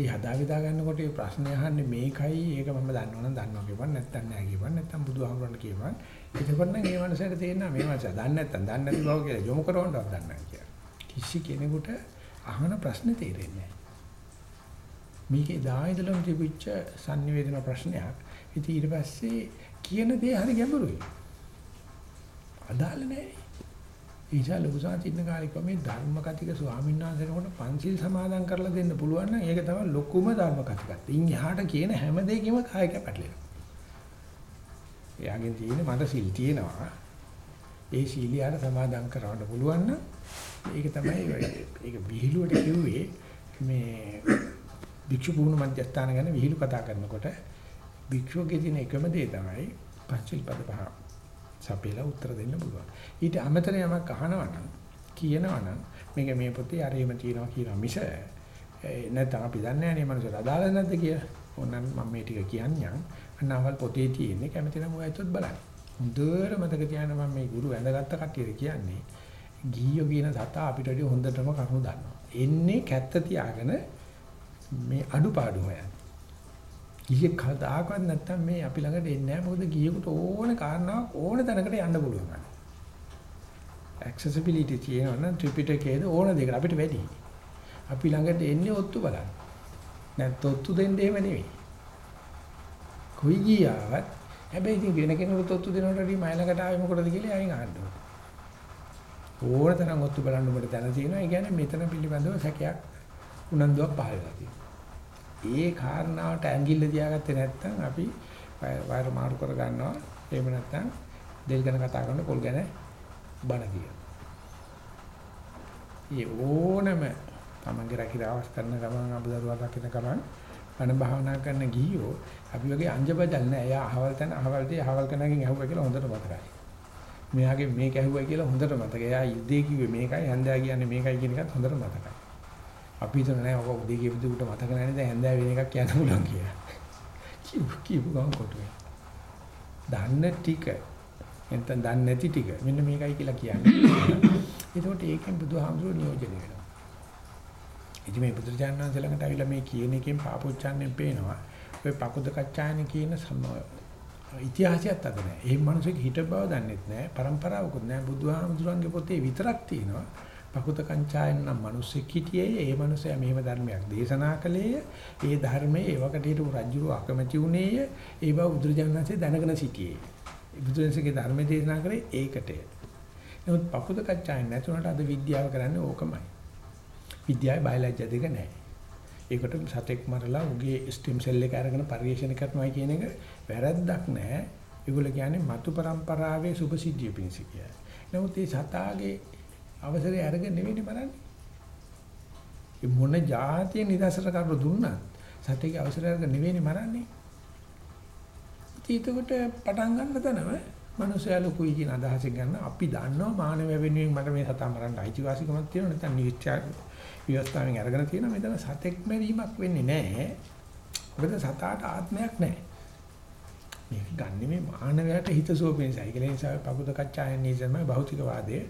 ඒ හදා බෙදා ගන්නකොට මේ ප්‍රශ්නේ අහන්නේ මේකයි ඒක මම දන්නවනම් දන්නවා කියපන් නැත්නම් නෑ කියපන් නැත්නම් බුදුහාමුදුරන් කියපන්. එතකොට නම් මේ මනුස්සයාට තේරෙනවා මේ මනුස්සයා දන්නේ නැත්නම් දන්නේ නැති බව කියලා යොමු කරවන්නවත් දන්නේ නැහැ කියලා. කිසි කෙනෙකුට අහන ප්‍රශ්නේ තේරෙන්නේ නැහැ. මේකේ දා ඉඳලම තිබිච්ච sannivedana ප්‍රශ්නයක්. ඉතින් ඊට පස්සේ කියන දේ හරි ගැඹුරුයි. අදාළ නැහැ. ඊසා ලොකුසාචින්න කාලික මේ ධර්ම කතික ස්වාමීන් වහන්සේනකොට පන්සිල් සමාදන් කරලා දෙන්න පුළුවන් නම් ඒක තමයි ලොකුම ධර්ම කතිකත්. ඉන් එහාට කියන හැම දෙයකම කායක පැටලෙනවා. එයාගෙන් තියෙන මට සිල් තියෙනවා. ඒ සීලියට සමාදන් කරවන්න පුළුවන් නම් ඒක තමයි ඒක විහිළුවට කිව්වේ මේ භික්ෂු පුහුණු මධ්‍යස්ථාන ගැන විහිළු කතා කරනකොට භික්ෂුවගේ තියෙන එකම දේ තමයි පංචිල් පද පහ සපේලා උත්තර දෙන්න පුළුවන්. ඊට අමතර යමක් අහනවා නම් කියනවා නම් මේක මේ පොතේ අරේම තියෙනවා කියනවා මිස නැත්නම් අපි දන්නේ නැහැ නේ මනසට අදාළ නැද්ද කියලා. ඕනනම් මම මේ ටික කියන්නම්. අන්නවල් පොතේ තියෙන්නේ කැමති නම් ඔයත් බලන්න. හොඳට මතක තියාගන්න මම මේ ගුරු ඇඳගත්ත කට්ටියට කියන්නේ ගීයෝ කියන සතා අපිට වඩා හොඳටම කරුණු දන්නවා. එන්නේ කැත්ත තියාගෙන මේ අඩුපාඩු හොයන්න. ගියේ කවදාකවත් නැත්තම් මේ අපි ළඟට එන්නේ නැහැ මොකද ගියෙකුට ඕන කාරණාවක් ඕන තැනකට යන්න පුළුවන්. accessibility තියෙනවා නම් ත්‍රිපිටකයේද ඕන දෙයකට අපිට වැඩි. අපි ළඟට එන්නේ ඔත්තු බලන්න. නැත්නම් ඔත්තු දෙන්නේ එහෙම නෙවෙයි. කොයි ගියාවත් හැබැයි ඉතින් වෙන කෙනෙකුට ඔත්තු දෙනකොට වඩා මයි ළඟට ආවේ මොකටද කියලා අයින් අහන්න ඕන තරම් ඔත්තු බලන්න උඹට දැන තියෙනවා. ඒ කියන්නේ මෙතන පිළිබඳව සැකයක් උනන්දුවක් පහළ වෙලා තියෙනවා. ඒ කාරණාවට ඇඟිල්ල දියාගත්තේ නැත්නම් අපි වයර් මාරු කර ගන්නවා. එහෙම නැත්නම් දෙල් ගැන කතා කරන පොල් ගැන බන කියනවා. ඒ ඕනම තමන්ගේ රැකියාවස් කරන ගමන් අබදරුවා දකින්න ගමන් අන භාවනා කරන ගිහියෝ අපි වගේ අංජබදල් නෑ. එයා අහවල් තැන අහවල් දේ අහවල් කෙනකින් ඇහුවා කියලා හොඳට මතකයි. මෙයාගේ මේක ඇහුවා කියලා හොඳට මතකයි. එයා යුද්ධේ කිව්වේ මේකයි, හන්දා කියන්නේ මේකයි කියන එකත් හොඳට මතකයි. අපි හිතන නෑ ඔක උදේ කියපු දුකට මතක නැහැ නේද හැන්දෑ වෙන එකක් කියන්න පුළුවන් කියලා. කිව් කිව් ගම් කොටුවේ. දන්න ටික නැත්නම් දන්නේ නැති ටික මෙන්න මේකයි කියලා කියන්නේ. ඒකට ඒකෙන් බුදුහාමුදුරුවෝ නියෝජනය වෙනවා. ඉතින් මේ බුදුරජාණන් වහන්සේ ළඟට ආවිලා මේ කියන එකෙන් පාපොච්චාන්නේ පේනවා. ඔය පකුද කච්චායන කියන ඉතිහාසයත් අද නැහැ. එහෙම මිනිසෙක් හිට බව දන්නෙත් නැහැ. પરම්පරාවකුත් නැහැ. බුදුහාමුදුරන්ගේ පොතේ විතරක් තියෙනවා. පකුත කංචායන් නම් මිනිස්සෙක් හිටියේ ඒ මිනිසයා මෙහෙම ධර්මයක් දේශනා කළේය. ඒ ධර්මයේ ඒවකට හිටපු රජුව අකමැති වුණේය. ඒ බව බුදුරජාණන්සේ දැනගෙන සිටියේ. බුදුරජාණන්සේගේ ධර්ම දේශනා කරේ ඒකටය. නමුත් පකුත කංචායන් නැතුණට අද විද්‍යාව කරන්නේ ඕකමයි. විද්‍යාවේ බයලජ්‍ය දෙක නැහැ. ඒකට සතෙක් මරලා උගේ ස්ටිම් සෙල් එක අරගෙන පරිශන කරනවා කියන එක වැරද්දක් නෑ. ඒගොල්ලෝ කියන්නේ මතු પરම්පරාවේ සුභසිද්ධිය පිණිස කියලා. නමුත් මේ සතාගේ අවසරය අරගෙන නෙවෙයි බලන්නේ. ඒ මොන જાතිය නිදර්ශන කරු දුන්නත් සතේගේ අවසරය අරගෙන නෙවෙයි මරන්නේ. ඉතින් ඒකට පටන් ගන්න තැනම මනුස්සයා ලොකුයි කියන අදහසෙන් ගන්න අපි දන්නවා මානව වෙනුවෙන් මට මේ සතා මරන්න අයිතිවාසිකමක් තියෙනවා නැත්නම් නිවිච්චා විවස්ථාවෙන් අරගෙන තියෙනවා මෙතන සතෙක් මැරීමක් වෙන්නේ නැහැ. මොකද සතාට ආත්මයක් නැහැ. මේක ගන්න මේ මානවයාට හිතසුව පිණිසයි. ඒ නිසා පබුද කච්චායන් නිසම භෞතිකවාදයේ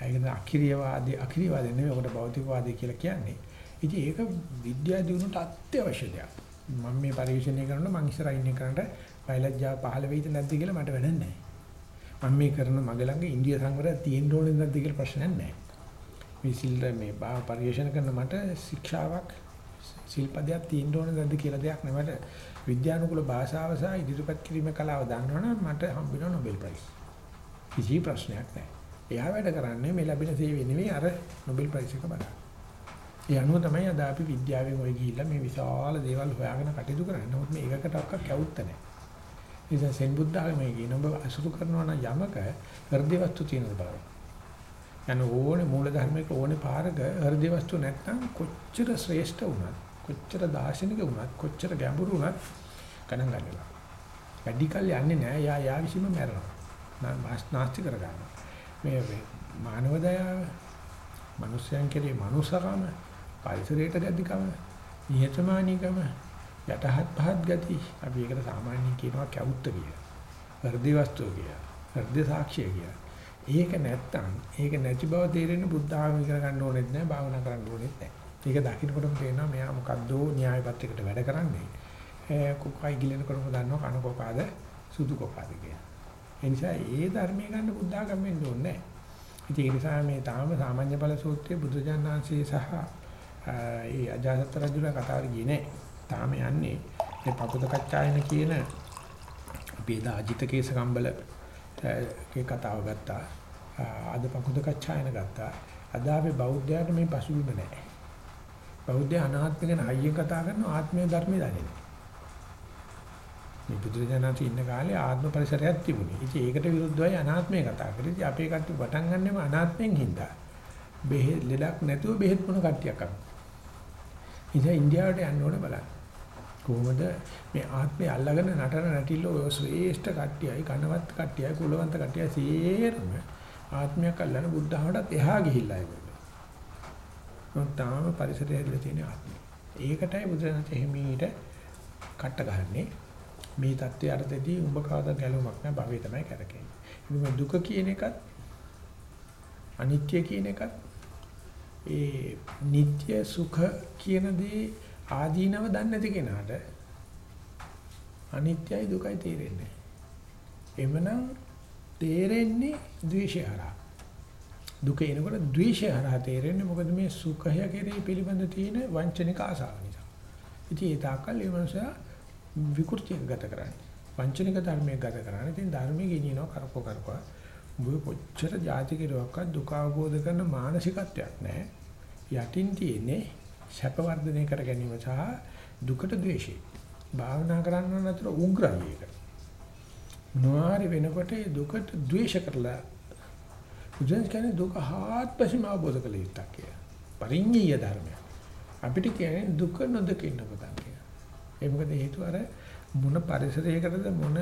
ඒකද අක්‍රීයවාදී අක්‍රීයවාදී නෙවෙයි ඔකට භෞතිකවාදී කියලා කියන්නේ. ඉතින් ඒක විද්‍යා දියුණුවට අත්‍යවශ්‍ය දෙයක්. මම මේ පරිශ්‍රණය කරනකොට මං ඉස්සරහින් ඉන්න කරන්ට බයලජ්ජා පහළ වෙයිද නැද්ද කියලා මට වැඩක් නැහැ. මම මේ කරන මගේ ළඟ ඉන්දියා සංවරය තියෙන්න ඕනේ නැද්ද කියලා ප්‍රශ්නයක් නැහැ. මේ සිල් මේ භාව පරිශන කරන මට ශික්ෂාවක් සිල්පදයක් තියෙන්න ඕනේ නැද්ද කියලා දෙයක් නෑ මට විද්‍යානුකූල භාෂාව සහ ඉදිරිපත් කිරීමේ කලාව දන්නවනම් මට හම්බ වෙනවා නොබෙල් ප්‍රයිස්. කිසි ප්‍රශ්නයක් නෑ. එයා වැඩ කරන්නේ මේ ලැබෙන සේවය නෙවෙයි අර නොබෙල් ප්‍රයිස් එක බලන්න. ඒ අනුව තමයි අද අපි විද්‍යාවෙන් ඔය ගිහිල්ලා මේ විශාල දේවල් හොයාගෙන කටයුතු කරන්නේ. නමුත් මේ එකකට අක්ක කැවුත්ත නෑ. ඉතින් සෙන් බුද්ධාගමේ කියන ඔබ අසුරු කරනවා නම් යමක හෘදේ වස්තු තියෙනවද බලන්න. යන ඕනේ මූල ධර්මයක ඕනේ පාරක හෘදේ වස්තු නැත්නම් කොච්චර ශ්‍රේෂ්ඨ වුණත් කොච්චර දාර්ශනික වුණත් කොච්චර ගැඹුරු වුණත් ගණන් ගන්නවා. වැඩි කල් යන්නේ නැහැ. යා යා විසීම මැරෙනවා. නාස්ති කර ගන්නවා. මේ මානව දයාව මිනිස්යන් කෙරේ මනුසකම පරිසරයට ගැදිකම නිහතමානීකම යටහත් පහත් ගති අපි ඒකට සාමාන්‍යයෙන් කියනවා කැවුත්ත කියලා. හෘදේ වස්තුව කියලා. හෘදේ සාක්ෂිය කියලා. ඒක නැත්තම් ඒක නැති බව තේරෙන්න බුද්ධ ආගම ඉගෙන ගන්න ඕනෙත් නැහැ භාවනා කරන්න ඕනෙත් නැහැ. ඒක දකින්නකොටම තේරෙනවා මෙයා මොකද්ද න්‍යාය පත්‍රයකට වැඩ කරන්නේ. ඒ කුකයි ගිලෙනකොටම දන්නවා කන කොකාද සුදු කොකාද කියලා. ඒ නිසා ඒ ධර්මයේ ගන්න බුද්ධ ආගම වෙන්න ඕනේ නැහැ. ඒ නිසා මේ තාම සාමාන්‍ය බල සූත්‍රයේ බුදුජානනාංශයේ සහ ඒ අජාසත් රජුලා කතාවට ගියේ නැහැ. තාම යන්නේ මේ පපුත කච්චායන කියන අපි එදා අජිත කේස කම්බල ගේ කතාව ගත්තා. අද පකුද කච්චායන ගත්තා. අද අපි බෞද්ධයාට මේ පසුබිම නැහැ. බෞද්ධ අනාත්ම ගැන හයියෙන් කතා කරන ආත්මීය ධර්මය දන්නේ. මේ බුදුරජාණන් ඉන්න කාලේ ආත්ම පරිසරයක් තිබුණේ. ඉතින් ඒකට විරුද්ධවයි අනාත්මය කතා කරේ. ඉතින් අපේ කට්ටිය පටන් ගන්නෙම අනාත්මෙන් හින්දා. බෙහෙත් ලෙඩක් නැතුව බෙහෙත් මොන කට්ටියක් අරන්. ඉතින් ඉන්දියාවට යන්න ඕනේ බලන්න. කොහොමද මේ ආත්මය අල්ලගෙන නටන නැටිල්ල ඔය ශ්‍රේෂ්ඨ කට්ටියයි කනවත් කට්ටියයි කුලවන්ත කට්ටියයි සේරම ආත්මයක් අල්ලන බුද්ධහමටත් එහා ගිහිල්ලා ඒගොල්ලෝ. මොකද තාම පරිසරය හැදලා තියෙන ආත්මය. ඒකටයි බුදුරජාණන් එහෙමීට කට්ට ගහන්නේ. මේ தත්ත්වයට ඇරෙදී උඹ කවදා ගැලවමක් නැහැ භවය තමයි කරකෙන්නේ. මේ දුක කියන එකත් අනිත්‍ය කියන එකත් ඒ නিত্য සුඛ කියන දේ ආදීනව දන්නේ නැති කෙනාට අනිත්‍යයි දුකයි තේරෙන්නේ එමනම් තේරෙන්නේ ද්වේෂය හරහා. දුක එනකොට ද්වේෂය හරහා තේරෙන්නේ මොකද මේ සුඛය කෙරෙහි පිළිබඳ තියෙන වංචනික ආසාව නිසා. ඉතින් ඒ තාකල් ඒ මනුස්සයා විකෘතියක් ගත කරන්නේ වංචනික ධර්මයක් ගත කරන්නේ ඉතින් ධර්මයේ ගෙනියනවා කරකෝ කරකෝ උඹ කොච්චර જાති කෙරුවක්වත් දුක අවබෝධ කරන මානසිකත්වයක් නැහැ යටින් තියෙන්නේ සැප වර්ධනය කර ගැනීම සහ දුකට ද්වේෂය. භාවනා කරන්න නතර උග්‍රයි ඒක. නොආරි වෙනකොට ඒ දුකට ද්වේෂ කරලා උදෙන් කියන්නේ දුක හාත්පසින්ම අවබෝධ කළ යුත්තක් කියලා. පරිඤ්ඤය ධර්මය. අපිට කියන්නේ දුක නොදකින්න පුතන් කියලා. ඒ මොකද හේතුව අර මොන පරිසරයකටද මොන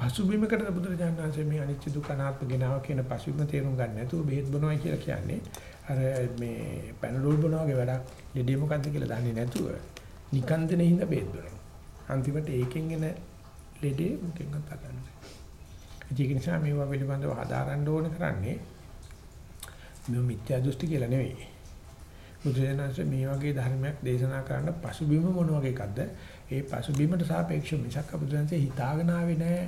පසුබිමකට බුදුරජාණන් වහන්සේ මේ අනිත්‍ය දුක්ඛ අනාත්ම ගෙනාව කියන පසුබිම තේරුම් ගන්න නැතුව බෙහෙත් බොනවා කියලා කියන්නේ අර මේ පැනඩෝල් බොනවා වගේ වැඩක් ලෙඩේ මොකද්ද කියලා දන්නේ නැතුව නිකන් දෙන හිඳ බෙහෙත් බොනවා. අන්තිමට ඒකෙන් එන ලෙඩේ මොකෙන්වත් අගන්නේ. ඒක නිසා මේවා පිළිබඳව හදාරන්න ඕන කරන්නේ මේ මිත්‍යා දෘෂ්ටි කියලා නෙවෙයි. බුදුසෙනස මේ වගේ ධර්මයක් දේශනා කරන්න පසුබිම මොන වගේ එකක්ද? ඒ පසුබිමට සාපේක්ෂව මිසක් බුදුසෙනසේ හිතාගෙන ආවේ නෑ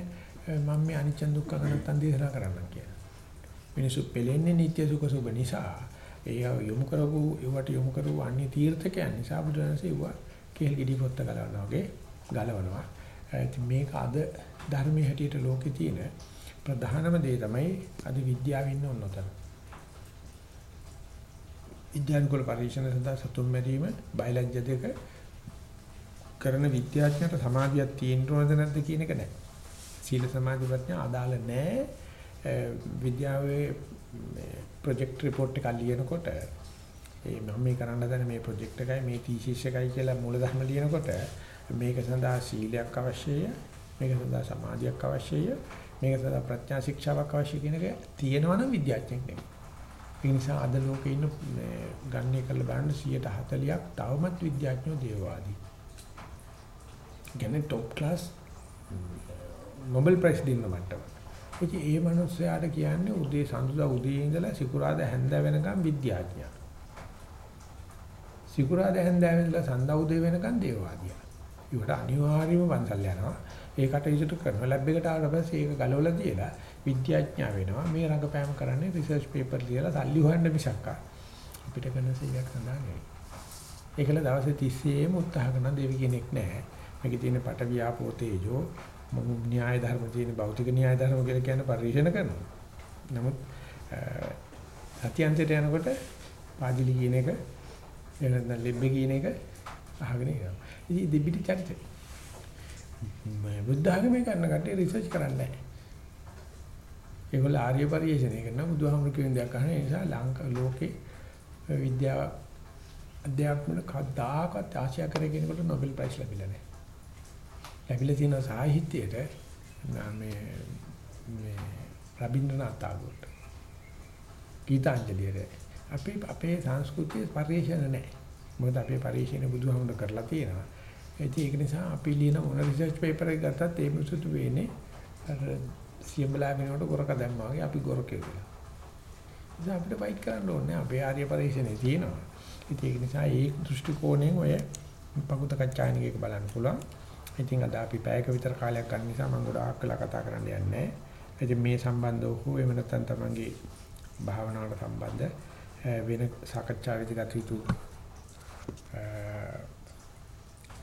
මම මේ අනිච්ච දුක්ඛ නැත්තන් දේශනා කරන්න කියලා. මිනිසු පෙලෙන්නේ නිත්‍ය සුඛ සුබ නිසා. ඒ යොමු කරපු ඒවට යොමු කරපු අන්‍ය තීර්ථකයන් නිසා බුදුසෙනසේ ඒවා කේල් ගෙඩි පොත්ත ගලවනවා වගේ ගලවනවා. ඉතින් මේක අද ධර්මයේ හැටියට ලෝකේ තියෙන ප්‍රධානම දේ තමයි අද විද්‍යාවේ ඉන්න ඔන්නතන. විද්‍යානුකූල පරීක්ෂණ සඳහා සතුම් මැරීම බයලජ්‍ය දෙක කරන විද්‍යාඥයට සමාධියක් තියෙන්න ඕනද නැද්ද කියන එක නෑ. සීල සමාධි ප්‍රඥා අදාළ නෑ. විද්‍යාවේ ප්‍රොජෙක්ට් රිපෝට් එක ලියනකොට ඒ මම මේ කරන්න හදන මේ ප්‍රොජෙක්ට් එකයි මේ තීසිස් එකයි කියලා මූලධර්ම ලියනකොට මේක සඳහා සීලයක් අවශ්‍යය මේක සඳහා සමාධියක් අවශ්‍යය මේක සඳහා ප්‍රඥා ශික්ෂාවක් අවශ්‍ය කියන එක තියෙනවනම් විද්‍යාඥයෙක් නෙමෙයි. ඒ නිසා අද ලෝකේ ඉන්න ගන්නේ කරලා බලන්න 140ක් තවමත් විද්‍යාඥයෝ දේවවාදී. කියන්නේ টොප් ක්ලාස් නොබෙල් ප්‍රයිස් දෙන්න මට්ටම. ඉතින් ඒ මනුස්සයාට කියන්නේ උදේ සඳුදා උදේ ඉඳලා සිකුරාදා හැන්ද වෙනකම් විද්‍යාඥයා. සිකුරාදා හැන්ද වෙනදලා සඳා උදේ වෙනකම් දේවවාදියා. ඒකට අනිවාර්යයෙන්ම පන්සල් යනවා. ඒකට ඉදිරියට කරනවා. ලැබ් එකට ආවට පස්සේ ඒක ගලවලා දීලා විද්‍යාඥයා වෙනවා. මේ රංගපෑම කරන්නේ රිසර්ච් පේපර් ලියලා සල්ලි හොයන්න මිසක් අපිට කරන සීයක් සඳහා නෙවෙයි. ඒකල දවසේ 30ෙම උත්සාහ කරන දෙවි කෙනෙක් නැහැ. මේකේ තියෙන පට වියාපෝ තේජෝ න්‍යාය ධර්ම තියෙන භෞතික න්‍යාය ධර්ම කියලා කියන පරිශන කරනවා. නමුත් සත්‍යන්තයට යනකොට පාදිලි කියන එක එහෙනම් ලෙබ්බේ කියන එක අහගෙන ඉනවා. ඉතින් දෙබිඩි චරිතය. මේ බුද්ධ ආගමේ කරන කට්ටිය රිසර්ච් කරන්නේ නැහැ. ඒගොල්ලෝ ආර්ය පරිශ්‍රණය කරන බුදුහාමුදුරු කියන දේ අහන නිසා ලංකා ලෝකේ විද්‍යාව අධ්‍යාත්මන කද්දාකත් ආශය කරගෙනකොට නොබෙල් ප්‍රයිස් ලැබිලා නැහැ. ලැබිලා තියෙන සාහිත්‍යයට මේ මේ රබින්ද්‍රනාත් tagore ගීතාංජලියට අපි අපේ සංස්කෘතියේ පරිශන නැහැ. මොකද අපේ පරිශන බුදුහාමුදුර කරලා තියෙනවා. ඒක නිසා අපි ලියන මොන රිසර්ච් පේපර් එක ගත්තත් ඒ මුසුතු වෙන්නේ අර සියඹලා වෙනකොට ගොරක දැම්මා වගේ අපි ගොරකේ වෙලා. ඉතින් අපිට ෆයිට් කරන්න ඕනේ අපේ ආර්ය පරිශනේ තියෙනවා. ඉතින් ඒක නිසා ඒ දෘෂ්ටි කෝණයෙන් ඔය පකුත කච්චායනික එක බලන්න පුළුවන්. ඉතින් අද අපි පැයක විතර කාලයක් ගන්න නිසා මම ගොඩාක් කළා කතා කරන්න යන්නේ නැහැ. ඉතින් මේ සම්බන්ධව හෝ එහෙම නැත්නම් තමන්ගේ භාවනාවට සම්බන්ධ වෙන සාකච්ඡාවේදී ගත යුතු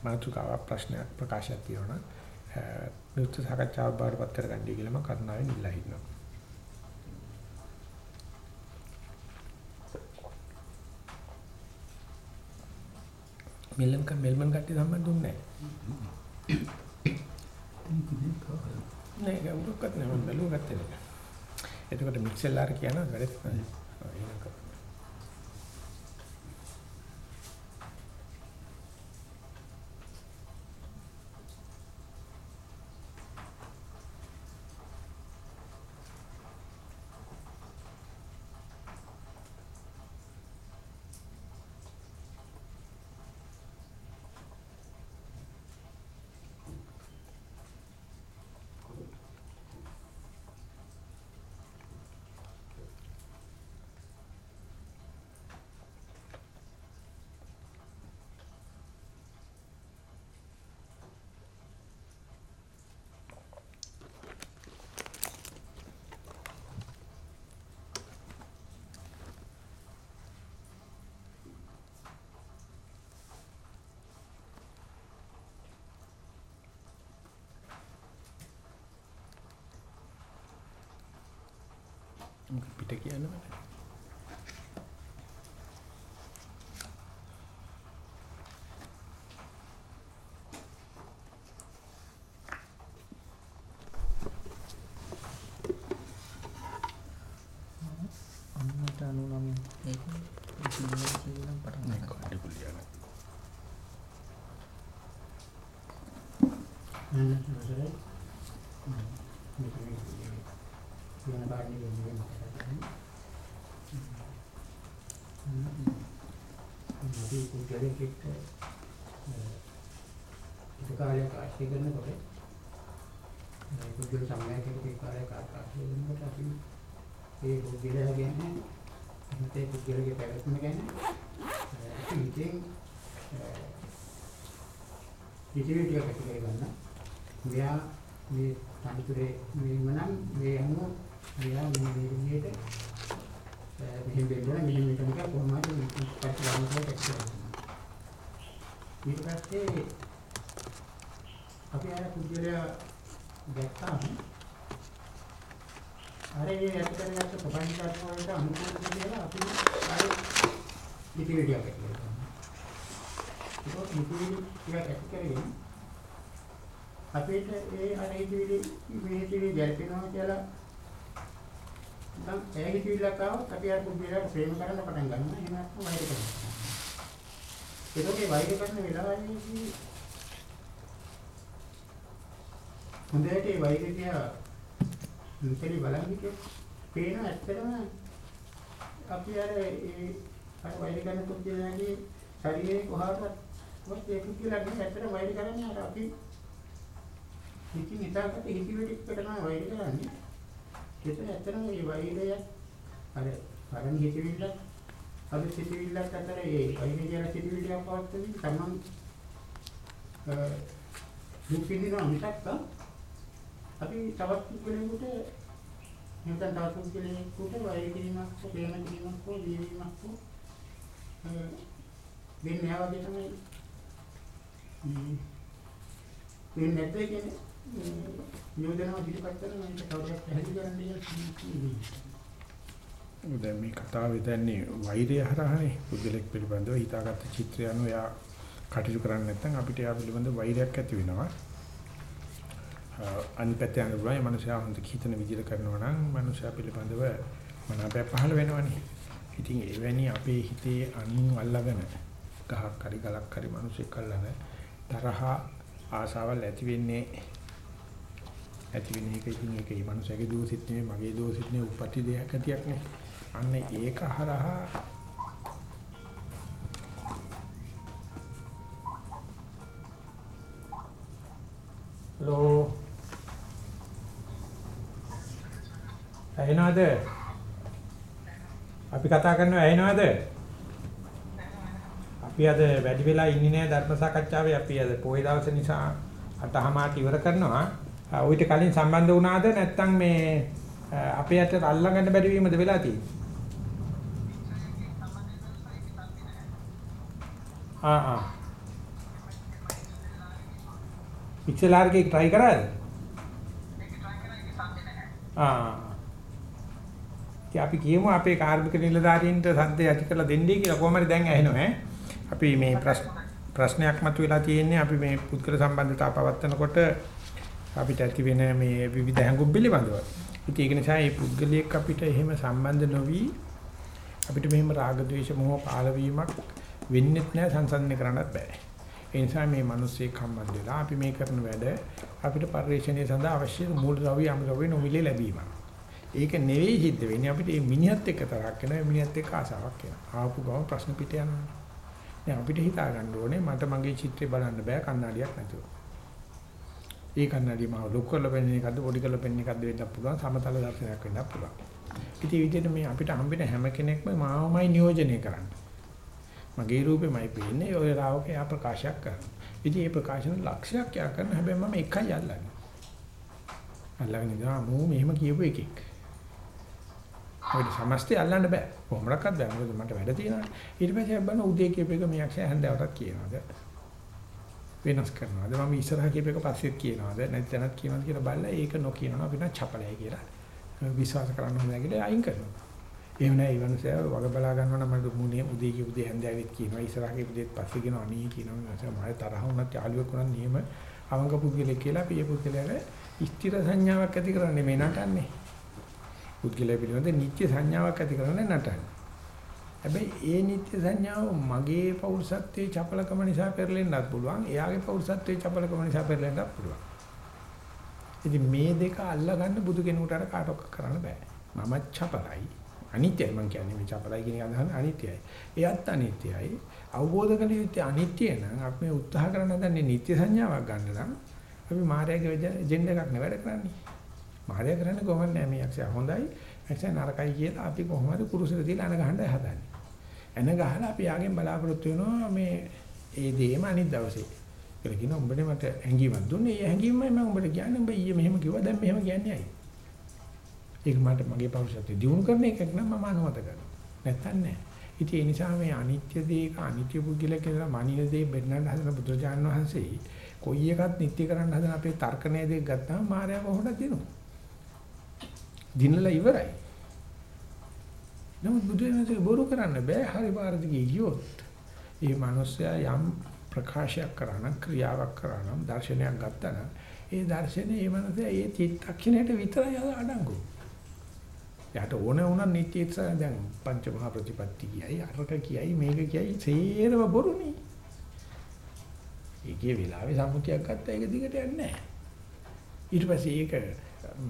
මාතෘකාව ප්‍රශ්න ප්‍රකාශයක් තියෙනවා. විස්තර සාකච්ඡාවක් බාරපත් කරගන්නයි කියලා මම කරුණාවෙන් ඉල්ලා හිටිනවා. මෙල්ලම් ක මෙල්බන් කට්ටිය සම්බන්ධ දුන්නේ නැහැ. නෑ ඒක උඩක්වත් නෑ මම බැලුවා ගත්තේ නෑ. එතකොට මික්සෙල්ලාර කියන වැඩ පිට කියන්න බෑ. අන්නට 99 ඒක ඉතින් ඉතින් පටන් නෑ ගන්න. කොහොමද කුලියන. අපි පුද්ගලයෙක් එක්ක ඒක කාර්යයක් ආශ්‍රය කරනකොට ඒ පුද්ගල සමයකට ඒ කාර්යයක් ආශ්‍රය කරනකොට අපි ඒ පුද්ගලයා ගැන නැත්නම් ඒ පුද්ගලගේ පැවැත්ම ගැන හිතෙන් ඉතිරි ටික ඇති කරගන්න. මෙයා මේ තනතුරේ මෙන්න මේ අනුව මෙයා මේ විදිහට මෙහෙම බෙදලා මෙහෙම මෙතන එක කොහොමද පැත්ත ගන්න කියලා ටෙක්ස්ට් කරනවා. ඊට පස්සේ අපි අර පුද්ගලයා දැක්කම අර ඒ ඇත්ත කරගත්ත ප්‍රපංචාත්මක වලට අනුකූල කියලා අපි ආයේ ඉතිවිඩියක් ඇති කරගන්නවා. ඒක ඉතිවිඩි ටිකක් ඇති කරගෙන අපිට ඒ අර ඉතිවිඩි මේ ඉතිවිඩි ගැලපෙනවා කියලා නම් ඒ ඉතිවිඩියක් ආවොත් අපි අර පුද්ගලයාට ප්‍රේම කරන්න පටන් ගන්නවා. එහෙම නැත්නම් වෛර කරනවා. ඒකේ වෛර කරන වෙලාවේදී හොඳට ඒ වෛරය දිහා මෙතන බලන් හිටියොත් පේන ඇත්තටම අපි අර ඒ අර වෛර කරන පුද්ගලයාගේ ශරීරයේ කොහාටවත් මොකද ඒ පුද්ගලයාගේ ඇත්තට වෛර කරන්නේ අර අපි ඉතින් හිතාගත්ත හිතිවිලිකට තමයි වෛර කරන්නේ. ඒතර ඇත්තටම මේ වෛරය අර පරණ හිතිවිල්ල අද හිතිවිල්ලක් අතර ඒ වෛරය කියන හිතිවිල්ලක් පවත්වමින් තමන් දුක් විඳිනවා මිසක් අපි තවත් පුද්ගලයෙකුට නැත්නම් තවත් පුද්ගලයෙකුට වෛර කිරීමක් හෝ ප්‍රේම කිරීමක් හෝ දීවීමක් හෝ වෙන්නේ නැහැ වගේ තමයි. වෙන්නේ නැද්ද කියන්නේ? නියෝජනව ඉදිරිපත් කරන මම කවුරුත් පැහැදිලි කරන්න දැන් මේ කතාවේ දැන්නේ වෛරය හරහානේ පුද්ගලෙක් පිළිබඳව හිතාගත්ත චිත්‍රය අනුව එයා කටයුතු කරන්නේ නැත්නම් අපිට එයා පිළිබඳව වෛරයක් ඇති වෙනවා. අනිපැත්තේ යන බුලයි මනුෂයා හොඳ හිතන විදිහට කරනවා නම් මනුෂයා පිළිබඳව මනාපය පහළ වෙනවනේ. ඉතින් එවැනි අපේ හිතේ අනින් අල්ලගෙන ගහක් හරි ගලක් හරි මිනිසෙක් අල්ලන තරහ ආසාවල් ඇති වෙන්නේ ඇති වෙන එක ඉතින් ඒක මේ මනුස්සයාගේ දෝෂෙත් නෙමෙයි මගේ දෝෂෙත් නෙමෙයි උපටි දෙයක් ඇතියක් නේ. අන්න ඒක හරහා හලෝ ඇහෙනවද? අපි කතා කරනවා ඇහෙනවද? අපි අද වැඩි වෙලා ඉන්නේ නැහැ ධර්ම සාකච්ඡාවේ අපි අද පොයේ දවසේ නිසා අටහමාට ඉවර කරනවා. ඔయిత කලින් සම්බන්ධ වුණාද නැත්නම් මේ අපේ අතට අල්ලගන්න බැරි වීමද වෙලා තියෙන්නේ? ආ ආ. XLR එකේ try කරාද? ආ. ඉතින් අපි කියමු අපේ කාර්මික නිලධාරීන්ට සද්ද යටි කරලා දෙන්නේ කියලා කොහොම හරි දැන් ඇහෙනවා ඈ. අපි මේ ප්‍රශ්නයක් මතුවලා තියෙන්නේ අපි මේ පුද්ගල සම්බන්ධතාව පවත්නකොට අපිට ඇති වෙන මේ විවිධ හැඟුම් පිළිබඳව. ඉතින් ඒක නිසා මේ පුද්ගලියෙක් අපිට එහෙම සම්බන්ධ නොවි අපිට මෙහෙම රාග ద్వේෂ මොහ පාල වීමක් වෙන්නේ නැහැ සංසන්දනය කරන්නත් බෑ. ඒ නිසා මේ මිනිස්සෙක් සම්බන්ධ වෙලා අපි මේ කරන වැඩ අපිට පරිශ්‍රණය සඳහා අවශ්‍ය මූල ද්‍රව්‍ය අමුද්‍රව්‍ය නොමිලේ ලැබීම. ඒක නෙවෙයි සිද්ධ වෙන්නේ අපිට මේ මිනිහත් එක්ක තරක් වෙනවා මිනිහත් එක්ක ආසාවක් වෙනවා. ආපු ගමන් ප්‍රශ්න පිට යනවා. දැන් අපිට හිතා ගන්න ඕනේ මට මගේ චිත්‍රය බලන්න බෑ කණ්ණාඩියක් නැතුව. ඒ කන්නඩිය මාව ලොක් කරලා පෙන්වන එකක්ද පොඩි කරලා පෙන්වන එකක්ද වෙන්නත් පුළුවන් සමතල දර්ශනයක් වෙන්නත් පුළුවන්. ඉතින් විදිහට මේ අපිට හම්බෙන හැම කෙනෙක්ම මාවමයි නියෝජනය කරන්නේ. මගේ රූපෙමයි පේන්නේ ඔය රාවක යා ප්‍රකාශයක් කරනවා. ඉතින් මේ ප්‍රකාශන ලක්ෂයක් යා කරන හැබැයි මම එකයි අල්ලන්නේ. අල්ලගෙන ඉඳලා මෝ මෙහෙම කියපු එකෙක්. අපිට සමස්තය අල්ලන්න බෑ. කොහොමඩක්වත් බෑ. මොකද මට වැඩ තියෙනවා. ඊට පස්සේ බලන උදේ කියපු එක මේ අක්ෂය හැන්දවටත් කියනවාද? වෙනස් කරනවාද මම ඉස්සරහ කියප එක පස්සෙත් කියනවාද නැත්නම් දැනත් කියනවාද කියලා බලලා ඒක නොකියනවා අපි නම් චපලයි කියලා. විශ්වාස කරන්න හොඳ නැහැ කියලා අයින් කරනවා. එහෙම නැහැ ඊවන්සයා වග බලා ගන්නවා නම් මට මුනේ උදේ කිය උදේ හැන්දෑවෙත් කියනවා. ඉස්සරහ කියපු දෙත් පස්සේ කියනවා අනී කියනවා. මම මම තරහ වුණත් යාළුවෙක් වුණත් නියම අවංග පුද්ගලෙක් කියලා අපි ඒ පුද්ගලයාට ස්ථිර සංඥාවක් ඇති කරන්නේ මේ නටන්නේ. පුද්ගලයා පිළිබඳ නිත්‍ය සංඥාවක් ඇති කරන්නේ නටන්නේ. හැබැයි ඒ නිත්‍ය සංඥාව මගේ පෞරුෂත්වයේ චපලකම නිසා පෙරලෙන්නත් පුළුවන්. එයාගේ පෞරුෂත්වයේ චපලකම නිසා පෙරලෙන්නත් පුළුවන්. ඉතින් මේ දෙක අල්ලගන්න බුදු කෙනෙකුට අර කාටවත් කරන්න බෑ. මම චපලයි. අනිත්‍යයි මං කියන්නේ මේ චපලයි කියන එක අදහන අනිත්‍යයි. එයත් අනිත්‍යයි. අවබෝධ කළ යුත්තේ අනිත්‍ය නම් අපි මේ උත්සාහ කරන දන්නේ නිත්‍ය සංඥාවක් ගන්න නම් අපි මායාවේ එජෙන්ඩා එකක් නෙවෙයි වැඩ කරන්නේ. මායා කරන්නේ කොහොමද නෑ මේ යක්ෂයා හොඳයි. යක්ෂයා නරකයි කියලා අපි කොහොමද කුරුසෙට තියලා අන ගහන්නයි හදන්නේ. එන ගහලා අපි යාගෙන් බලාපොරොත්තු වෙනවා මේ ඒ දේම අනිත් දවසේ. කියලා කියන උඹනේ මට හැංගීමක් දුන්නේ. ඒ හැංගීමයි මම උඹට කියන්නේ උඹ ඊයේ මෙහෙම කිව්වා දැන් මෙහෙම කියන්නේ ඇයි? ඒක මට මගේ පෞරුෂත්වය දිනු කරන එකක් නම් මම අනුමත කරනවා. නැත්තම් නෑ. ඉතින් ඒ නිසා මේ අනිත්‍ය දේක අනිත්‍ය පුද්ගලක කියලා මනින දේ බෙන්නට හදන බුදුරජාණන් වහන්සේ කොයි එකත් නිත්‍ය කරන්න හදන අපේ තර්කණයේ දෙයක් ගත්තාම මායя කොහොමද දිනුනේ? දිනලා ඉවරයි. නමුත් බුදුරජාණන්සේ බොරු කරන්න බෑ හරි පාරද ගියොත්. ඒ මිනිස්සයා යම් ප්‍රකාශයක් කරන ක්‍රියාවක් කරන දර්ශනයක් ගත්තා නම් ඒ දර්ශනේ ඒ මිනිස්සයා ඒ චිත්තක්ෂණයට විතරයි අඩංගු. යාට ඕන වුණා නිත්‍යත් දැන් පංච මහා ප්‍රතිපත්ති කියයි අරක කියයි මේක කියයි සේරම බොරුනේ. ඒකේ වෙලාවේ සම්මුතියක් ගත්තා ඒක දිගට යන්නේ නැහැ. ඊට පස්සේ ඒක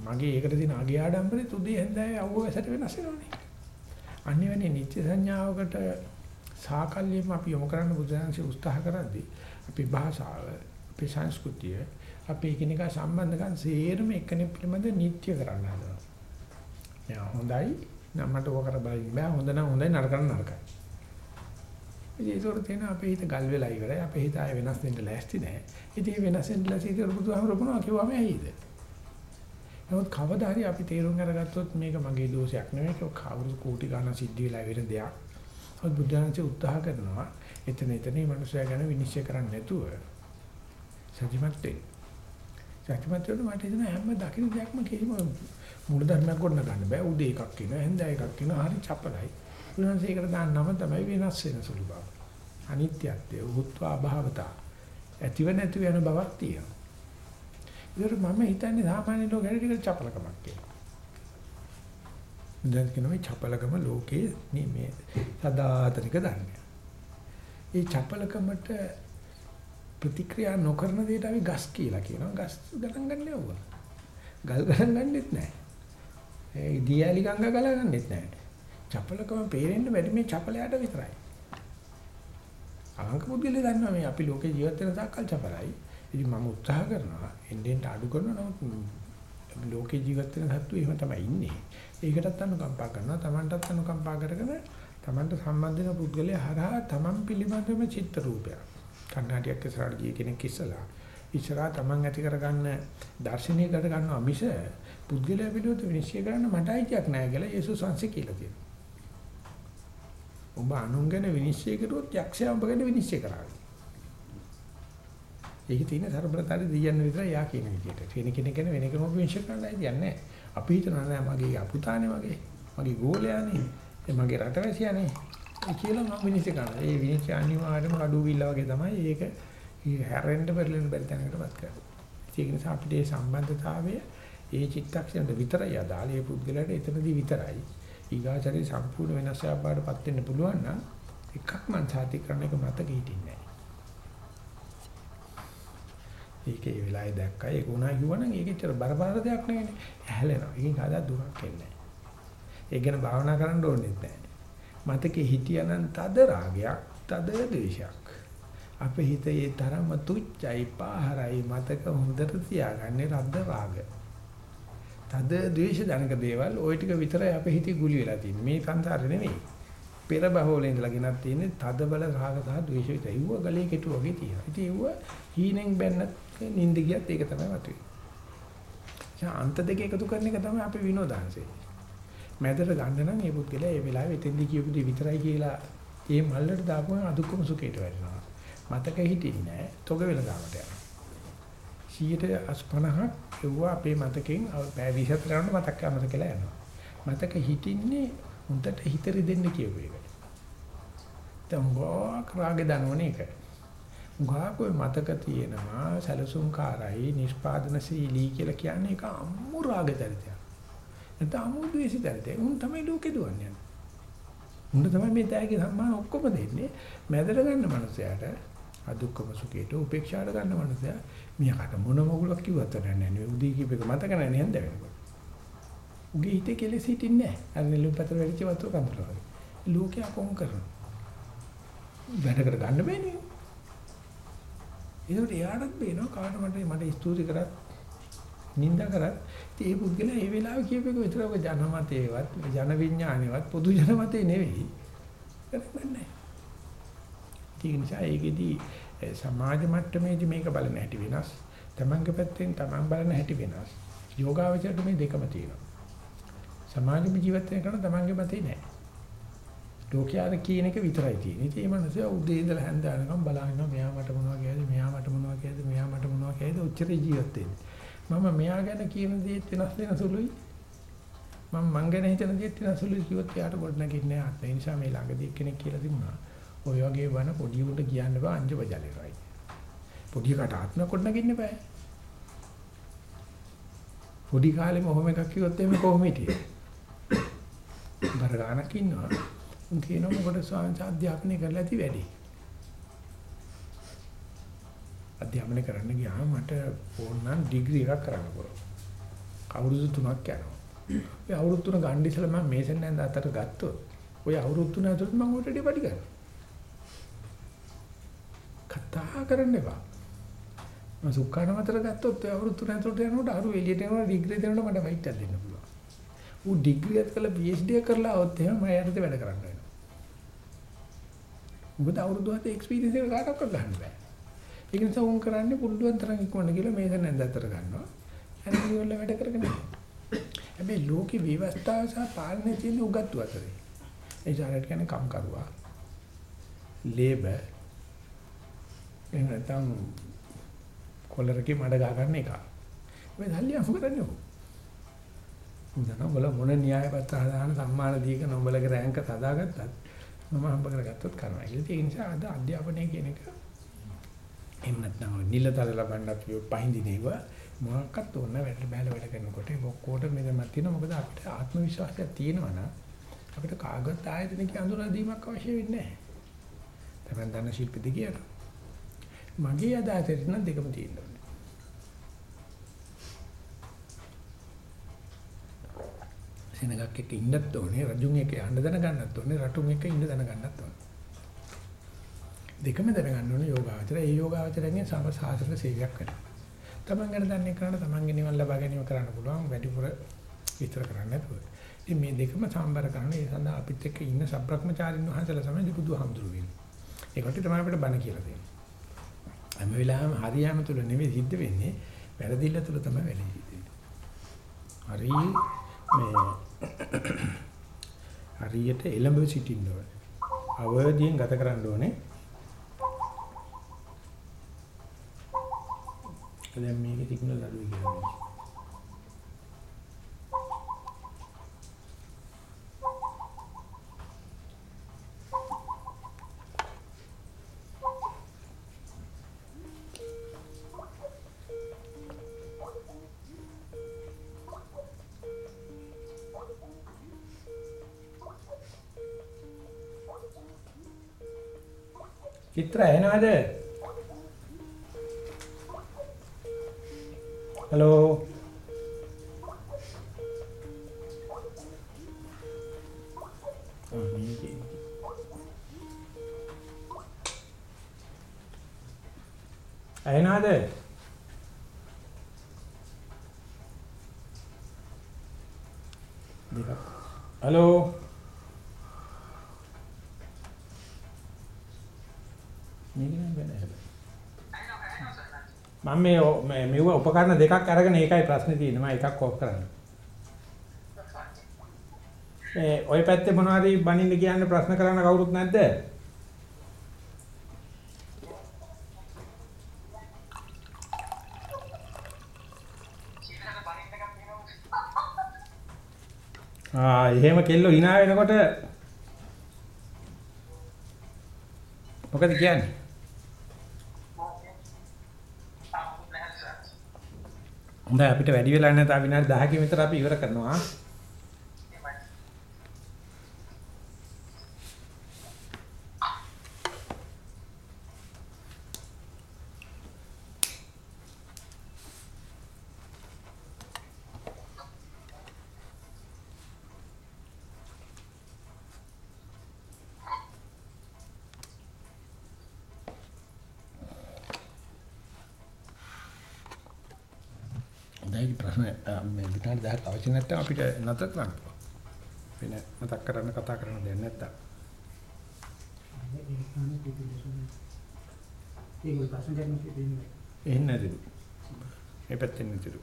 මගේ ඒකට තියෙන අගේ ආඩම්බරේ තුදී හන්දෑවේ අවුව වැසට වෙනස් වෙනවනේ. අනිවාර්යයෙන් නිත්‍ය සංඥාවකට සාකල්යෙම අපි යොමු කරන්න බුදුහන්සේ උත්සාහ කරද්දී අපි භාෂාව, අපි සංස්කෘතිය, අපි එකිනෙකා සම්බන්ධකම් සේරම එක්කෙනෙක් පිළිබඳ නිත්‍ය කරන්න හදනවා. මෙයා හොඳයි නම් මට ඕක කර බලන්න බෑ හොඳ නම් හොඳයි නරක නම් නරකයි. ඉතින් ඒකට තියෙන අපේ හිත ගල් වෙලා ඉවරයි. අපේ හිත ආය වෙනස් වෙන්න ලෑස්ති නැහැ. ඉතින් මේ වෙනස් වෙන්න ලෑස්ති කියලා බුදුහාමර මොනවා කිව්වම ඇයිද? නමුත් කවදා හරි අපි තේරුම් අරගත්තොත් මේක මගේ දෝෂයක් නෙමෙයි ඒක කවුරු කෝටි ගණන් සිද්ධ වෙලා වෙන දෙයක්. ඔත් බුද්ධාංශය උත්සාහ කරනවා එතන එතන මේ මනුස්සයා ගැන විනිශ්චය කරන්න නැතුව සත්‍යමත් වෙන්න. සත්‍යමත් වෙන්න මට හිතෙන හැම දකින්න දෙයක්ම කිසිම මූල ධර්මයක් ගොඩ ගන්න බෑ. උදේ එකක් කියනවා, හැන්දෑ එකක් කියනවා, හරි චපලයි. උන්වහන්සේ ඒකට දාන නම තමයි වෙනස් වෙන සුළු බව. අනිත්‍යත්වය, උත්වා භාවතා. ඇතිව නැතිව යන බවක් තියෙනවා. ඒකට මම හිතන්නේ සාමාන්‍ය ලෝකෙට ටික චපලකමක් කියලා. දැන් කියන මේ චපලකම ලෝකයේ මේ සදාතනික ධර්මය. ඒ චපලකමට ප්‍රතික්‍රියා නොකරන දෙයට අපි ගස් කියලා කියනවා. ගස් ගණන් ගන්න යවුවා. ගල් ගණන් ගන්නෙත් නැහැ. ඒ දියාලි ගංගා ගල ගන්නෙත් නැහැ. චපලකම පේරෙන්න බැරි මේ චපලයට විතරයි. අහංක පුද්ගලයා දන්නවා මේ අපි ලෝකේ ජීවත් වෙන තාක්කල් චපලයි. ඉතින් මම උත්සාහ කරනවා එන්නෙන් අඩු කරනවා නමුත් ලෝකේ ජීවත් වෙන සත්තු එහෙම තමයි ඉන්නේ. ඒකටත් අනුකම්පා කරනවා. Tamanටත් අනුකම්පා කරගෙන Tamanට සම්බන්ධ වෙන පුද්ගලයා හරහා Taman පිළිබඳව චිත්ත රූපයක්. කන්නාඩියක් ඉස්සරහට ගිය කෙනෙක් ඉස්සලා ඉස්සරහා Taman ඇති කරගන්න දර්ශනීයකට ගන්නවා මිස පුද්ගලයා පිළිබඳව විනිශ්චය කරන්න මට අයිතියක් නැහැ කියලා යේසුස් වහන්සේ කියලා තියෙනවා. ඔබ අනුන්ගෙන විනිශ්චය කරුවොත් යක්ෂයා ඔබ ගැන විනිශ්චය කරાવી. ඒකේ තියෙන සර්බලතරි දෙයයන් විතරයි යා කියන විදිහට. වෙන කෙනෙක් ගැන වෙන කෙනෙකුට විනිශ්චය කරන්න අයිතියක් නැහැ. අපි හිතනවා නෑ මගේ අපුතානේ වගේ. මගේ ගෝලයානේ. මගේ රටවැසියානේ. ඒ කියලා මම විනිශ්චය කරනවා. ඒ විනිශ්චය අනිවාර්යයෙන්ම අඩු විල්ලා වගේ තමයි ඒක හැරෙන්න පෙරලෙන්න බැරි තැනකටපත් කරන්නේ. ඒක නිසා අපිට මේ සම්බන්ධතාවය ඒ චිත්තක්ෂණයට විතරයි අදාළ. ඒ පුද්ගලයාට එතනදී විතරයි. ඊගාචරේ සම්පූර්ණ වෙනස්යක් බාටපත් වෙන්න පුළුවන් නම් එකක් මං සාති කරන එක මතක හිටින්නේ නැහැ. ඒකේ වෙලාවේ දැක්කයි ඒක උනා කිව්වනම් ඒක ඇත්තට බරපතල දෙයක් නෙවෙයි. ඇහැලෙනවා. ඒකෙන් කවදා දුකක් එන්නේ නැහැ. ඒක ගැන භාවනා කරන්න ඕනෙත් නැහැ. මතකේ හිටියනම් තද රාගයක්, තද ද්වේෂයක්. අපේ හිතේ තරම තුච්චයි පාහරයි මතක හොඳට තියාගන්නේ රද්ද රාගය. තද ද්වේෂ ධනක දේවල් ওই ටික විතරයි අපේ හිතේ ගුලි වෙලා තියෙන්නේ. මේ සංසාරේ නෙමෙයි. පෙර බහවලේ ඉඳලා ගෙනත් තියෙන්නේ තද බල රාග සහ ද්වේෂ විතරයි. ඌව ගලේ කෙටු වගේ තියෙනවා. ඉතින් ඌව හීනෙන් බැන්නත් නිින්ද ගියත් ඒක තමයි වතුවේ. ඒ අන්ත දෙක එකතු කරන එක තමයි අපි විනෝදාංශය. මැදට ගන්න නම් මේ පුද්ගලයා මේ වෙලාවේ එතෙන්දි කියපු දේ විතරයි කියලා ඒ මල්ලට දාපුවම අදුක්කම සුඛයට වැටෙනවා. මතක හිටින්නේ නැහැ. තොග වෙලා දාමට යනවා. 150ක් එව්වා අපේ මතකෙන් බෑ 24 ගන්න මතක අමතක කියලා යනවා. මතක හිටින්නේ උන්ට හිත රිදෙන්න කියුව එක. දැන් ගෝක් රාගෙ දනවන එක. ගාකෝ මතක තියෙනවා සැලසුම්කාරයි නිෂ්පාදනශීලී කියලා කියන්නේ ඒක අම්මු රාග චරිතයක්. නැත්නම් අම්මු ද්වේෂ චරිතයක්. උන් තමයි ලෝකෙ දුවන්නේ. උන් තමයි මේ තෑගේ සම්මාන ඔක්කොම දෙන්නේ. මැදට ගන්න මනුස්සයාට අදුක්කම සුඛයට උපේක්ෂාට ගන්න මනුස්සයා මියාකට මොන මොගුලක් කිව්වත් නැහැ නේ. උදී කීපෙක මතක නැහැ නේද වෙනකොට. උගේ හිතේ කෙලෙස් හිටින්නේ නැහැ. අර නිලුපතර වෙලිච්ච වතුර කඳුල වගේ. ලෝකේ අකොම් කරනවා. වැඩකට ගන්න බෑනේ. ඒකට එයාටත් බේනවා කාට මට මට ස්තුති කරත් නින්දා කරත් ඉතින් ඒ පුද්ගලයා ඒ වෙලාවේ කියපේක විතරක ජනමතේවත් ජන විඥානේවත් පොදු ජනමතේ නෙවෙයි ගණන් නැහැ. ඒක නිසා ඒකෙදි ඒ සමාජ මට්ටමේදී මේක බලන හැටි වෙනස්. තමන්ගේ පැත්තෙන් තමන් බලන හැටි වෙනස්. යෝගාවචරයට මේ දෙකම තියෙනවා. සමාජ ජීවිතය කරන තමන්ගේ මතේ නැහැ. ලෝකයාර කියන එක විතරයි තියෙන්නේ. ඉතින් මේ මනස උදේ ඉඳලා හැන්ද යනකම් බලනවා මෙයා මට මොනවා කියයිද මෙයා මට මොනවා කියයිද මෙයා මට මොනවා කියයිද උච්චර ජීවත් වෙන්නේ. මම මෙයා ගැන කියන දේත් වෙනස් වෙන සුළුයි. මම මං ගැන හිතන දේත් වෙනස් සුළුයි කිව්වොත් එයාට ගොඩ නැගින්නේ නැහැ. ඒ නිසා මේ ළඟදී කෙනෙක් කියලා තිබුණා. ඔය වගේ වන පොඩි උන්ට කියන්න බෑ අංජ බජලේරයි. පොඩි කට ආත්ම කොට නැගින්න බෑ. පොඩි කාලෙම ඔහොම එකක් කිව්වොත් එහෙම කොහොම හිටියේ? බර ගානක් ඉන්නවා. උන් කියනවා මොකද ස්වාමීන් අධ්‍යාපනය කරලා ඇති වැඩි. අධ්‍යාපනය කරන්න ගියාම මට ඕන නම් ඩිග්‍රී එකක් කරන්න පුළුවන්. අවුරුදු 3ක් යනවා. ඒ අවුරුදු 3 ගන්න ඉස්සෙල්ලා මම මේසෙන් නැන්ද අතට ගත්තොත් ඔය අවුරුදු 3 ඇතුළත මම ඔටඩි පඩි ගන්නවා. කතා කරන්න එපා. මම සුක්කාන මතර ගත්තොත් ඔය අවුරුදු 3 ඇතුළත යනකොට අරු එළියට යනවා ඩිග්‍රී දෙනකොට මට ෆයිට් එකක් දෙන්න පුළුවන්. ඌ ඩිග්‍රී එකත් කළා PhD එක කරලා આવොත් එහෙම මම යට වැඩ කරන්න වෙනවා. මොකද අවුරුදු 7 එක්ස්පීරියන්ස් එක කාටවත් ගන්න බෑ. ඒක නිසා උන් කරන්නේ පුළුවන් තරම් ඉක්මනට කියලා මේක නැන්ද අතර ගන්නවා. ඇරි වල වැඩ කරගෙන යනවා. හැබැයි ලෝකේ විවස්ථාව සහ පාලනය තියෙන උගත්තු අතරේ. ඒ ජාලට කියන්නේ කම්කරුවා. ලේබර් එහෙම නැත්නම් කොලරකේ මඩ ගා ගන්න එක. මේ දැල්ලිය අහු කරන්නේ ඔහු. උදන බල මොන න්‍යාය පත්‍ර හදාන සම්මාන දීක නොබලගේ රැංක හදාගත්තත් මම හම්බ කරගත්තොත් කරනවා. ඒ නිසා අද අධ්‍යාපනය කියන එක එහෙම නැත්නම් නිලතල ලබන්නත් පහින්දිනේව මොකක්වත් ඕන වැඩ බැල වැඩ කරනකොට ඔක්කොට මෙතනක් තියෙනවා මොකද අපිට ආත්ම විශ්වාසයක් තියෙනවා නම් අපිට කාගවත් ආයතනක අඳුරලා දීමක් අවශ්‍ය වෙන්නේ නැහැ. තමන් දන්න ශිල්පිද කියලා. මගේ අදහසට නම් දෙකම තියෙනවා. සෙනගක් එක්ක ඉන්නත් ඕනේ රජුන් එක්ක යන්න දැනගන්නත් ඕනේ රටුන් එක්ක ඉන්න දැනගන්නත් ඕනේ. දෙකම දැනගන්න ඕනේ යෝගාවචරය. ඒ යෝගාවචරයෙන් සමසාසන සේවයක් කරනවා. තමන් ගැන දන්නේ කරාට තමන්ගේ නිවන් ලබා ගැනීම කරන්න පුළුවන් වැඩිපුර විතර කරන්න නැතුව. ඉතින් මේ දෙකම සම්බර කරන ඒ සඳහා අපිත් එක්ක ඉන්න සබ්‍රක්‍මචාරින් වහන්සේලා තමයි බුදුහාමුදුරු වෙන්නේ. ඒකට තමයි අපිට බණ කියලා දෙන්නේ. හැම වෙලාවෙම හරියම තුල නෙවෙයි සිද්ධ වෙන්නේ වැරදිල්ල තුල තමයි වෙන්නේ. හරි මේ හරියට එළඹ සිටින්න ඕනේ. අවදියෙන් ගත කරන්න ඕනේ. දැන් මේකේ තිබුණ ලඩුයි කියන්නේ. මම මේ ඔ- මේ මෙව උපකරණ දෙකක් අරගෙන ඒකයි ප්‍රශ්නේ තියෙන්නේ මම එකක් ඕෆ් කරන්න. ඒ ওই පැත්තේ මොනවද බනින්න කියන්න ප්‍රශ්න කරන්න කවුරුත් නැද්ද? ආ එහෙම කෙල්ලෝ hina වෙනකොට මොකද කියන්නේ? හොඳයි අපිට වැඩි වෙලා නැහැ තා විනාඩි 10කින් විතර අපි ඉවර කරනවා. හොඳයි ප්‍රශ්න මේ විනාඩි 10ක් අවශ්‍ය නැත්නම් අපිට නතර කරන්න පුළුවන්. වෙන මතක් කරන්න කතා කරන්න දෙයක් නැත්තම්. අනේ පිටිපස්සෙන්. ඒක ප්‍රශ්න කරන්න තියෙන්නේ. එහෙම නැතිලු. මේ පැත්තෙන් නැතිලු.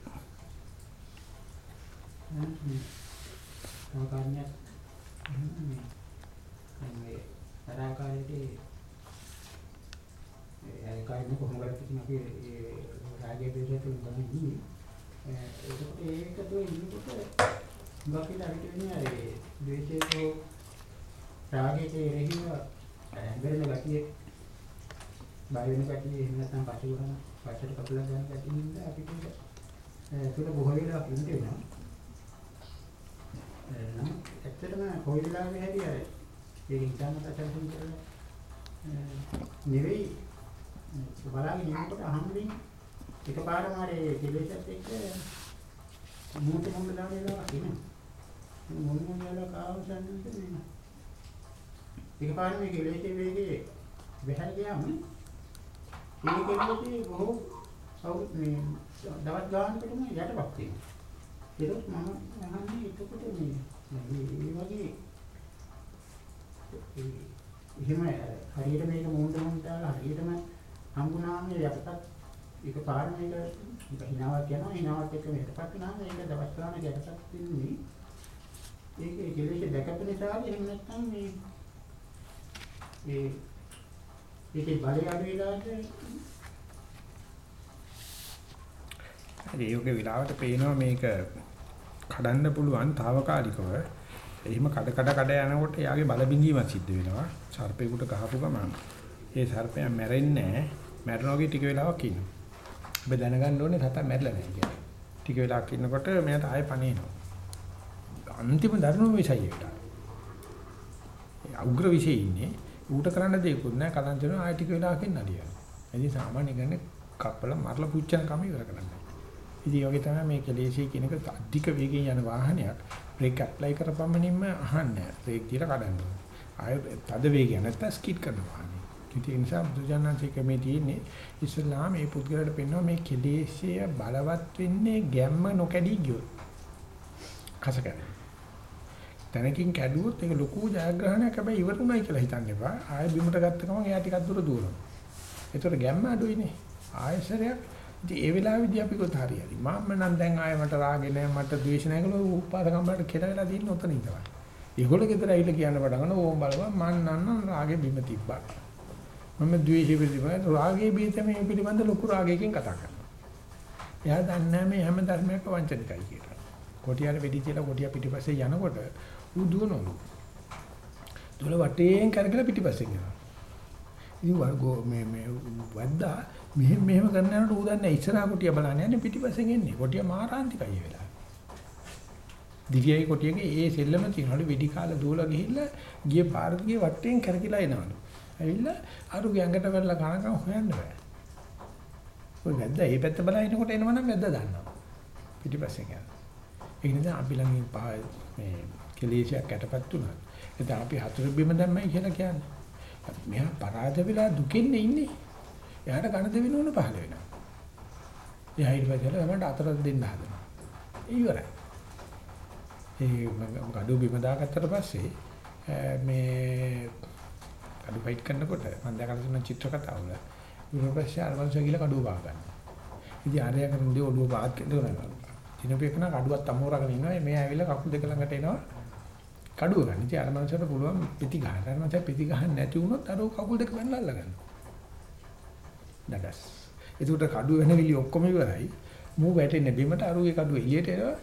තව කාරණයක් මේ මේ තරාකාරයේ ඒ කාරණේ කොහොමද කියන අපි ඒ රාජ්‍ය දේශයෙන් ගන්නේ ඒකට ඒක તો ඉන්නකොට ගාකිට අපිට වෙන්නේ අර ද්වේෂයේ රාගයේ රෙහිව බෙරෙන ගතිය බය වෙන ගතිය එහෙම නැත්නම් පසුබහන පස්සට කපලා ගන්න ගතිය නිසා අපිට ඒක බොහෝ වෙලා ඉන්න වෙනවා නම් ඇත්තටම කොයි වෙලාවෙ හැරි අර ඒක ඉඳන්ම තට්ටුම් කරලා නෙවෙයි බලාගෙන ඉන්නකොට අහම්බෙන් එකපාරම අර කෙලෙසත් එක්ක මූට මොන්න දාන වෙලාවක් එනවා මොන මොන වෙලාවක ආවසන්නත් නෙමෙයි එකපාරම මේ කෙලෙසේ වේගේ වැහැර ගියාම ඒ කෙලෙසේ බොහෝ අවුත් මේ දවස් ගානකටම යටපත් වෙනවා. ඒක මම අහන්නේ එතකොට මේ මේ වගේ එහෙම හරියට මේක මොහොත මොහොත දාලා හරියටම හම්බුනාම යටපත් ඒක පාර මේක හිනාවක් යනවා හිනාවක් එක්ක මෙහෙටපත් වුණාම ඒක දවස් ගානක් යටපත් වෙන්නේ ඒකේ කෙලෙස් දැකපු නිසා එහෙම නැත්නම් මේ ඒ ඒකේ බලය අඩු වෙලාද හරි ඒකේ විලාවට පේනවා මේක කඩන්න පුළුවන් తాවකාලිකව. එහෙම කඩ කඩ කඩ යනකොට යාගේ බල බිඳීමක් සිද්ධ වෙනවා. සර්පේකට ගහපු ගමන් ඒ සර්පයා මැරෙන්නේ නැහැ. මැරෙනවාගේ ටික වෙලාවක් ඉන්නවා. ඔබ දැනගන්න ඕනේ සතා මැරිලා නැහැ කියලා. ටික වෙලාවක් ඉන්නකොට මෙයාට ආයෙ පණිනවා. අන්තිම දරුණු විෂයයකට. උග්‍ර විෂයේ ඉන්නේ ඌට කරන්න දෙයක්වත් නැහැ කලන්ත වෙනවා ආයෙ ටික වෙලාවකින් නඩියනවා. එදින සාමාන්‍ය ගන්නේ කප්පල මරලා පුච්චන කම ඉවර කරන්නේ. ඉතින් ඒ වගේ තමයි මේ කෙලෙසි කියන එක අධික වේගයෙන් යන වාහනයක් බ්‍රේක් ඇප්ලයි කරපමණින්ම අහන්නේ බ්‍රේක් දීලා කඩන්න ඕනේ. ආයෙ තද වේගය නැත්තම් ස්කිඩ් කරනවා. ඉතින් ඒ නිසා බුදුජානනාංශයේ කමේ තියෙන්නේ ඉස්ලාම මේ පුද්ගලයාට පෙන්වන මේ කෙලෙසිය බලවත් වෙන්නේ ගැම්ම නොකැඩී ගියොත්. කසකන. තැනකින් කැඩුවොත් ඒක ලොකු ජයග්‍රහණයක් හැබැයි ඉවරුණයි කියලා හිතන්න එපා. ආයෙ බිමට ගත්ත ගමන් එයා ටිකක් දුර දුවනවා. ඒතර ගැම්ම අඩුයිනේ. ආයෙසරයක් ඉතින් ඒ වෙලාවේදී අපි කොහොත හරියරි. මම නම් දැන් ආයෙ මට රාගේ නැහැ මට ද්වේෂ නැහැ කියලා උපාද කම්බලට කෙල වෙලා දින්න උතන ඉඳලා. ඒගොල්ලෝ ගෙදර ඇවිල්ලා කියන්න පටන් ගන්න ඕම් බලපන් මං නන්නම් රාගේ බිම තිබ්බා. මම ද්වේෂෙ පිළිබඳ රාගේ බීතමේ පිළිබඳ ලොකු රාගයකින් කතා කරනවා. එයා දන්නේ මේ හැම ධර්මයක්ම වංචනිකයි කියලා. කොටියට වෙඩි තියලා කොටිය පිටිපස්සේ යනකොට ඌ දුවනවලු. දුවල වටේන් කරකලා පිටිපස්සේ යනවා. ඉතින් වර්ගෝ මේ මේ වැද්දා මෙහෙම මෙහෙම කරන යනකොට ඌ දන්නේ ඉස්සරහා කොටිය බලන්න යන්නේ පිටිපස්සෙන් එන්නේ. කොටිය මාරාන්තිකයි ඒ වෙලාවේ. දිව්‍යයි කොටියගේ ඒ සෙල්ලම තියනවලු වෙඩි කාලා දුවලා ගිහිල්ලා ගිය පාරදී වටේන් කරකිලා එනවලු. ඇවිල්ලා අරු ගැඟට වෙලා කනකම් හොයන්න බෑ. ඔය වැද්දා මේ පැත්ත බලනකොට එනවනම් වැද්දා දන්නවා. පිටිපස්සෙන් යනවා. ඒ නිසා අපි ළඟින් පහ මේ කෙලෙසියක් යටපත් වුණා. එතන අපි හතර බිම දැම්මයි කියලා කියන්නේ. මෙහා පරාජ වෙලා දුකින් ඉන්නේ. එයාට ගණ දෙවින ඕන පහල වෙනවා. එයා ඊට පස්සේ තමයි අතර දෙන්න හදනවා. ඉවරයි. ඒ ගඩො බිම දාගත්තට පස්සේ මේ කඩු ෆයිට් කරනකොට මම දැකලා තියෙන චිත්‍ර කතාවල ඊට පස්සේ අරවංශය කියලා කඩුව බා ගන්නවා. ඉතින් ආරය කරන්නේ ඔළුව පාත් කරනවා. දිනපෙකන කඩුවක් අමෝරගෙන ඉන්නවා. මේ ඇවිල්ලා කකුල් දෙක ළඟට එනවා. කඩුව ගන්න. ඉතින් අර මනුස්සයට පුළුවන් පිටි ගන්න. අර මනුස්සයා පිටි ගහන්න නැති වුණොත් අර කකුල් දෙක වෙනලා අල්ලගන්නවා. දඩස්. ඒකට කඩුව වෙන විලි ඔක්කොම ඉවරයි. මූ වැටෙන්නේ බිමට අරුගේ කඩුව එළියට එනවා.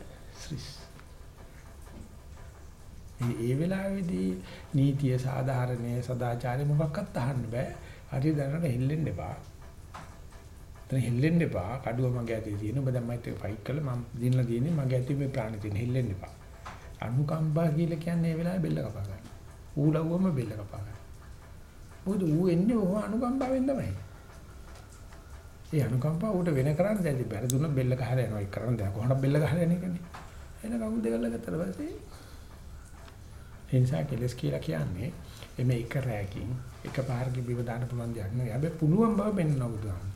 ශ්‍රිස්. ඒ වෙලාවේදී නීතිය සාධාරණයේ සදාචාරය මොකක්වත් අහන්න බෑ. හරි දැනට හෙල්ලෙන්න එපා. එතන හෙල්ලෙන්න එපා. කඩුව මගේ ඇතේ තියෙන. ඔබ දැන් මයිත් ෆයිට් කළා මම දිනලා තියෙන්නේ මගේ ඇතේ මේ ප්‍රාණ තියෙන හෙල්ලෙන්න එපා. අනුකම්පා කියලා කියන්නේ ඒ වෙලාවේ බෙල්ල කපා ගන්න. ඌලව්වම බෙල්ල කපා ගන්න. මොකද ඌ එන්නේ ඔහොම අනුකම්පාවෙන් තමයි. ඒ අනුකම්පාව ඌට වෙන කරන්න දැන් බැර දුන්න බෙල්ල ගහලා යනවා. ඒක කරන්න දැන් කොහොමද බෙල්ල ගහලා යන්නේ කියන්නේ. එන කවුද දෙකල්ල ගත්තට පස්සේ ඒ නිසා කෙලස් කියලා කියන්නේ එමේ එක රැයකින් එක පාරකින් බිම දාන්න පුළුවන් දෙයක් නෙවෙයි. හැබැයි පුළුවන් බව පෙන්වනවා බුදුහාම.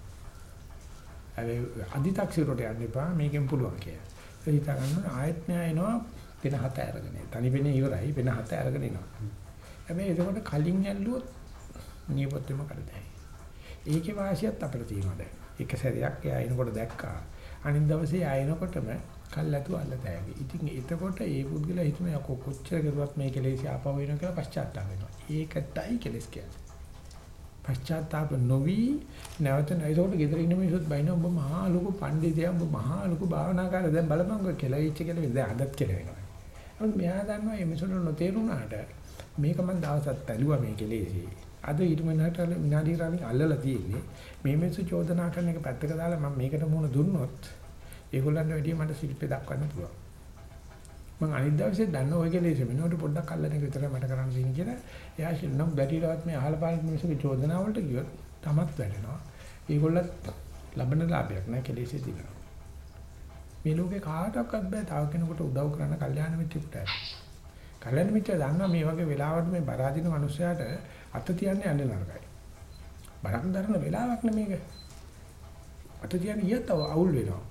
හැබැයි අදි탁සිරට යන්න එපා මේකෙන් පුළුවන් කියලා. ඒ හිතා ගන්න ආයත් න්‍යාය එනවා වෙන හත අරගෙන. තනි වෙන්නේ ඉවරයි වෙන හත අරගෙන එනවා. හැබැයි එතකොට කලින් ඇල්ලුවොත් නියපොත්තෙම කරදැයි. ඒකේ වාසියත් අපිට තියෙනවා දැන්. එක සැරයක් එයා එනකොට දැක්කා. අනිත් දවසේ ආ එනකොටම කල්ැතු අල්ලතෑවි. ඉතින් එතකොට ඒ පුද්ගලයා හිතන යකෝ කොච්චර කරුවත් මේ කෙලෙස් ආපහු වෙනවා කියලා පශ්චාත්තාප වෙනවා. ඒකටයි කෙලෙස් කියන්නේ. පශ්චාත්තාප නොවි නැවත නැයිසොට ගෙදර ඉන්න මිනිස්සුත් බයින ඔබ මහා ලොකු පඬිතියා ඔබ මහා ලොකු භාවනාකාරය දැන් බලපංග කියලා ඉච්ච කියලා දැන් අදත් කියලා වෙනවා. නමුත් මෙයා දන්නවා මේ මිනිස්සුන්ට නොතේරුණාට මේක මම දවසක් බැලුවා මේ කෙලෙසි. අද ඊට මනහට විනාඩි ගානක් අල්ලලා තියෙන්නේ. මේ මිනිස්සු චෝදනා කරන එක පැත්තක දාලා මම මේකට මුණ දුන්නොත් ඒගොල්ලන්ට වැඩිය මට ශිල්පේ දක්වන්න පුළුවන්. මම අනිත් දවසේ දන්න ඔය කෙලෙසි මිනිහට පොඩ්ඩක් අල්ලන එක විතරයි මට කරන්න තියෙන්නේ කියලා. එයා ශිල්නම් බැරිලවත් මේ අහල පාන මිනිස්සුගේ චෝදනා වලට ගියොත් තමත් වැඩෙනවා. ඒගොල්ලත් ලබන ලාභයක් නෑ කෙලෙසි දිනනවා. මේ ලෝකේ කාටවත් බෑ තව කෙනෙකුට උදව් කරන්න කල්යාණ මිත්‍රෙකුට. කල්යාණ මිත්‍රය දන්නවා මේ වගේ වෙලාවට මේ බරාදින මිනිස්සයාට අත තියන්නේ යන්නේ නරකයි. බරක් දරන වෙලාවක් නෙමේක. අත තියන්නේ ඊයත් අවුල් වෙනවා.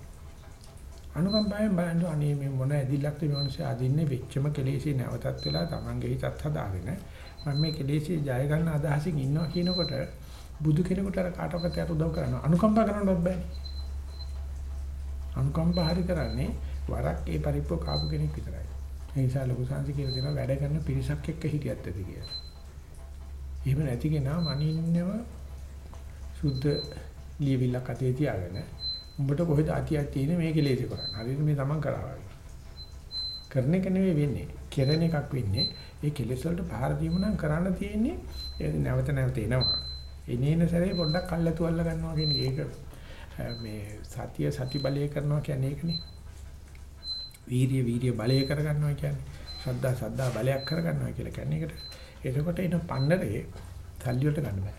අනුකම්පාවෙන් බලන්න අනේ මේ මොන ඇදිල්ලක්ද මේ මිනිස්සු අදින්නේ වෙච්චම කෙලෙසි නැවතත් වෙලා Tamange හිතත් හදාගෙන මම මේ කෙලෙසි ජය ගන්න අදහසින් ඉන්නවා කියනකොට බුදු කෙනෙකුට අර කාටවත් යට උදව් කරනවා අනුකම්පා කරන්නවත් බෑනේ. අනුකම්පා හරි කරන්නේ වරක් ඒ පරිප්පෝ කාපු කෙනෙක් විතරයි. ඒ නිසා ලොකු සංසි කියලා දෙනවා වැඩ කරන පිරිසක් එක්ක හිටියත් ඇති කියලා. එහෙම නැති කෙනා මනින්නව සුද්ධ ලියවිල්ලක් අතේ තියාගෙන උඹට කොහෙද අතියක් තියෙන්නේ මේකේ ලේසි කරන්න. හරියට මේ තමන් කරා වගේ. කරන එක නෙවෙයි වෙන්නේ. කෙරෙන එකක් වෙන්නේ. ඒ කෙලෙස් වලට පහර දීම නම් කරන්න තියෙන්නේ ඒ නැවත නැවත එනවා. එනේන සැරේ පොඩ්ඩක් අල්ලතු අල්ල ගන්නවා කියන්නේ ඒක මේ සතිය සති බලය කරනවා කියන්නේ ඒකනේ. වීර්ය වීර්ය බලය කරගන්නවා කියන්නේ. ශ්‍රද්ධා ශ්‍රද්ධා බලයක් කරගන්නවා කියලා කියන්නේ ඒකට. එතකොට එන පන්නරේ සල්ලි වලට ගන්න බෑ.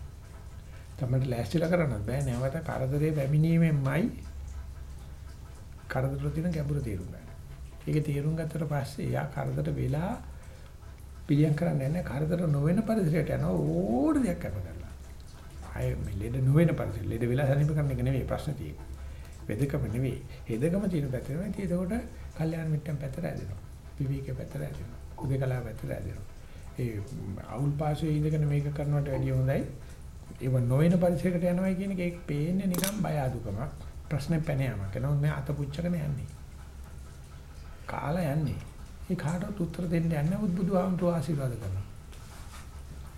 තමයි ලෑස්තිලා කරන්නත් බෑ. නැවත කරදරේ පැමිණීමෙන්මයි කරදර තියෙන ගැඹුරු තේරුම් ගන්න. ඒක තේරුම් ගත්තට පස්සේ යා කරදර වෙලා පිළියම් කරන්නේ නැහැ. කරදර නොවන පරිසරයට යනවා ඕන දෙයක් අප කරලා. ආයේ මේ ලෙඩ නොවන පරිසර ලෙඩ වෙලා සනීප කරන එක නෙවෙයි ප්‍රශ්න තියෙන්නේ. වෙදකම නෙවෙයි. හෙදකම තියෙන පැත්තේ නෙවෙයි. ඒකෝට කල්යාණ මිත්‍රන් පැත්තට ඇදෙනවා. විවේකයේ පැත්තට ඇදෙනවා. උදේකලාව පැත්තට ඇදෙනවා. ඒ අවුල් පාසයේ ඉඳගෙන මේක කරනවට වැඩිය හොඳයි. ඒව නොවන පරිසරයකට යනවා කියන එක ඒක පේන්නේ නිකන් බය අඩුකමක්. ප්‍රශ්නේ පැන යාමක්. නමුත් මේ අත පුච්චගෙන යන්නේ. කාලා යන්නේ. ඒ කාටවත් උත්තර දෙන්න යන්නේ බුදුහාමුදුරුවෝ ආශිර්වාද කරනවා.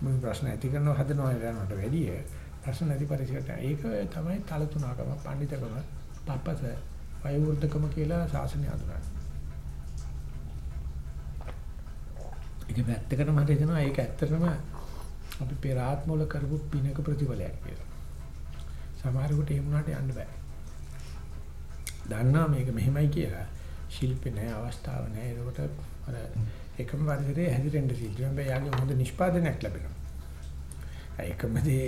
මේ ප්‍රශ්න ඇති කරනව හදනවා යනකට වැඩිය ප්‍රශ්න නැති පරිසරයට ඒක තමයි තලතුණකම පඬිතකම පප්පස වයෝවෘද්ධකම කියලා ශාසනය අඳුරන්නේ. ඒක පැත්තකටම හරි දෙනවා ඒක ඇත්තටම අපි පෙර ආත්මවල කරපු පිනක ප්‍රතිඵලයක් කියලා. සමහරකට එහෙම වුණාට යන්න බෑ. දන්නා මේක මෙහෙමයි කියලා. ශිල්පේ නැහැ අවස්ථාව නැහැ. ඒකට අර එකම පරිසරයේ හැදිරෙන්න සිද්ධ වෙනවා. යාගේ හොඳ නිෂ්පාදනයක් ලැබෙනවා. එකම දේ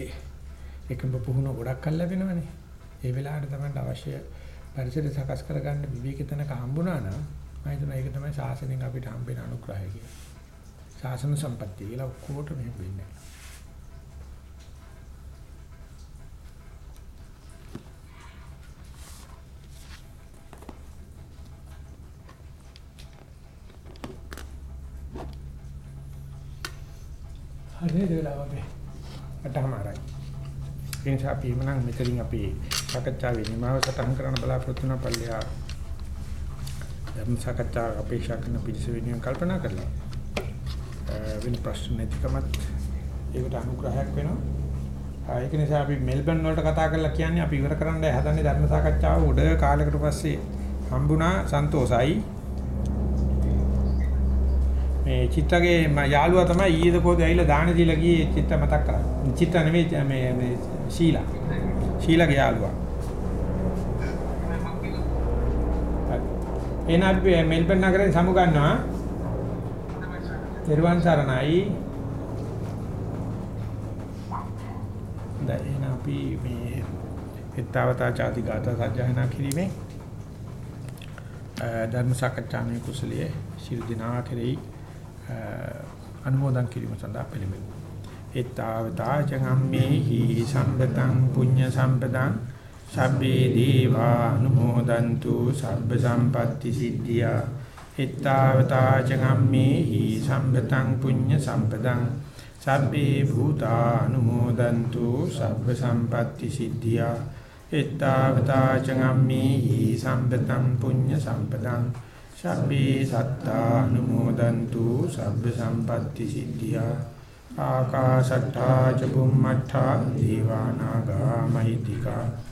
එකම පුහුණු ගොඩක් කල් ලැබෙනවනේ. ඒ වෙලාවට තමයි අවශ්‍ය පරිසරය සකස් කරගන්න විවේකීතනක හම්බුණා නම් මම හිතනවා ඒක තමයි ශාසනයෙන් අපිට හම්බෙන අනුග්‍රහය කියලා. ශාසන සම්පත්තිය කියලා ඔක්කොට මෙහෙම වෙන්නේ. හරිද වෙලාවගේ අටමාරයි. ඒ නිසා අපි මනම් මෙතනින් අපි සාකච්ඡාවේ නිමාව සටහන් කරන්න බලාපොරොත්තු වෙන පල්ලියා ධර්ම සාකච්ඡා අපේක්ෂා කරන පිළිස වෙනුවෙන් කල්පනා කරලා වෙන ප්‍රශ්න නැතිකමත් ඒකට අනුග්‍රහයක් වෙනවා. ඒක නිසා අපි මෙල්බන් වලට කතා කරලා කියන්නේ අපි ඉවර කරන්නයි හදන්නේ ධර්ම සාකච්ඡාව උඩ කාලයකට පස්සේ හම්බුණා සන්තෝසයි. මේ චිත්තගේ යාළුවා තමයි ඊයේද පොද ඇවිල්ලා දාන දීලා ගියේ චිත්ත මතක් කරා. චිත්ත නෙමෙයි මේ මේ ශීලා. ශීලාගේ යාළුවා. එන අපි මෙල්බන් නගරයෙන් සමු ගන්නවා. නිර්වාණ සරණයි. දැන් අපි මේ හිතාවතා ചാති ගාථා සජ්ජායනා කිරීමේ ධර්ම සාකච්ඡාමේ කුසලියේ ශිරු දිනා කෙරෙහි අනුමෝදන් කිරීම සඳහා පිළිමෙමු. එත්තාවතා චගම්මේහි සම්පතං පුඤ්ඤ සම්පතං සබ්බේ දීවා අනුමෝදන්තු සබ්බ සම්පatti සිද්ධියා එත්තාවතා චගම්මේහි සම්පතං පුඤ්ඤ සම්පතං සබ්බේ භූතා අනුමෝදන්තු සබ්බ සම්පatti සිද්ධියා එත්තාවතා චගම්මේහි සම්පතං පුඤ්ඤ සම්පතං සබ්බේ සත්තා අනුමෝදන්තු සබ්බ සම්පatti සිද්ධියා ආකාශට්ටා ච බුම්මට්ටා දීවානාගා මහිත්‍තිකා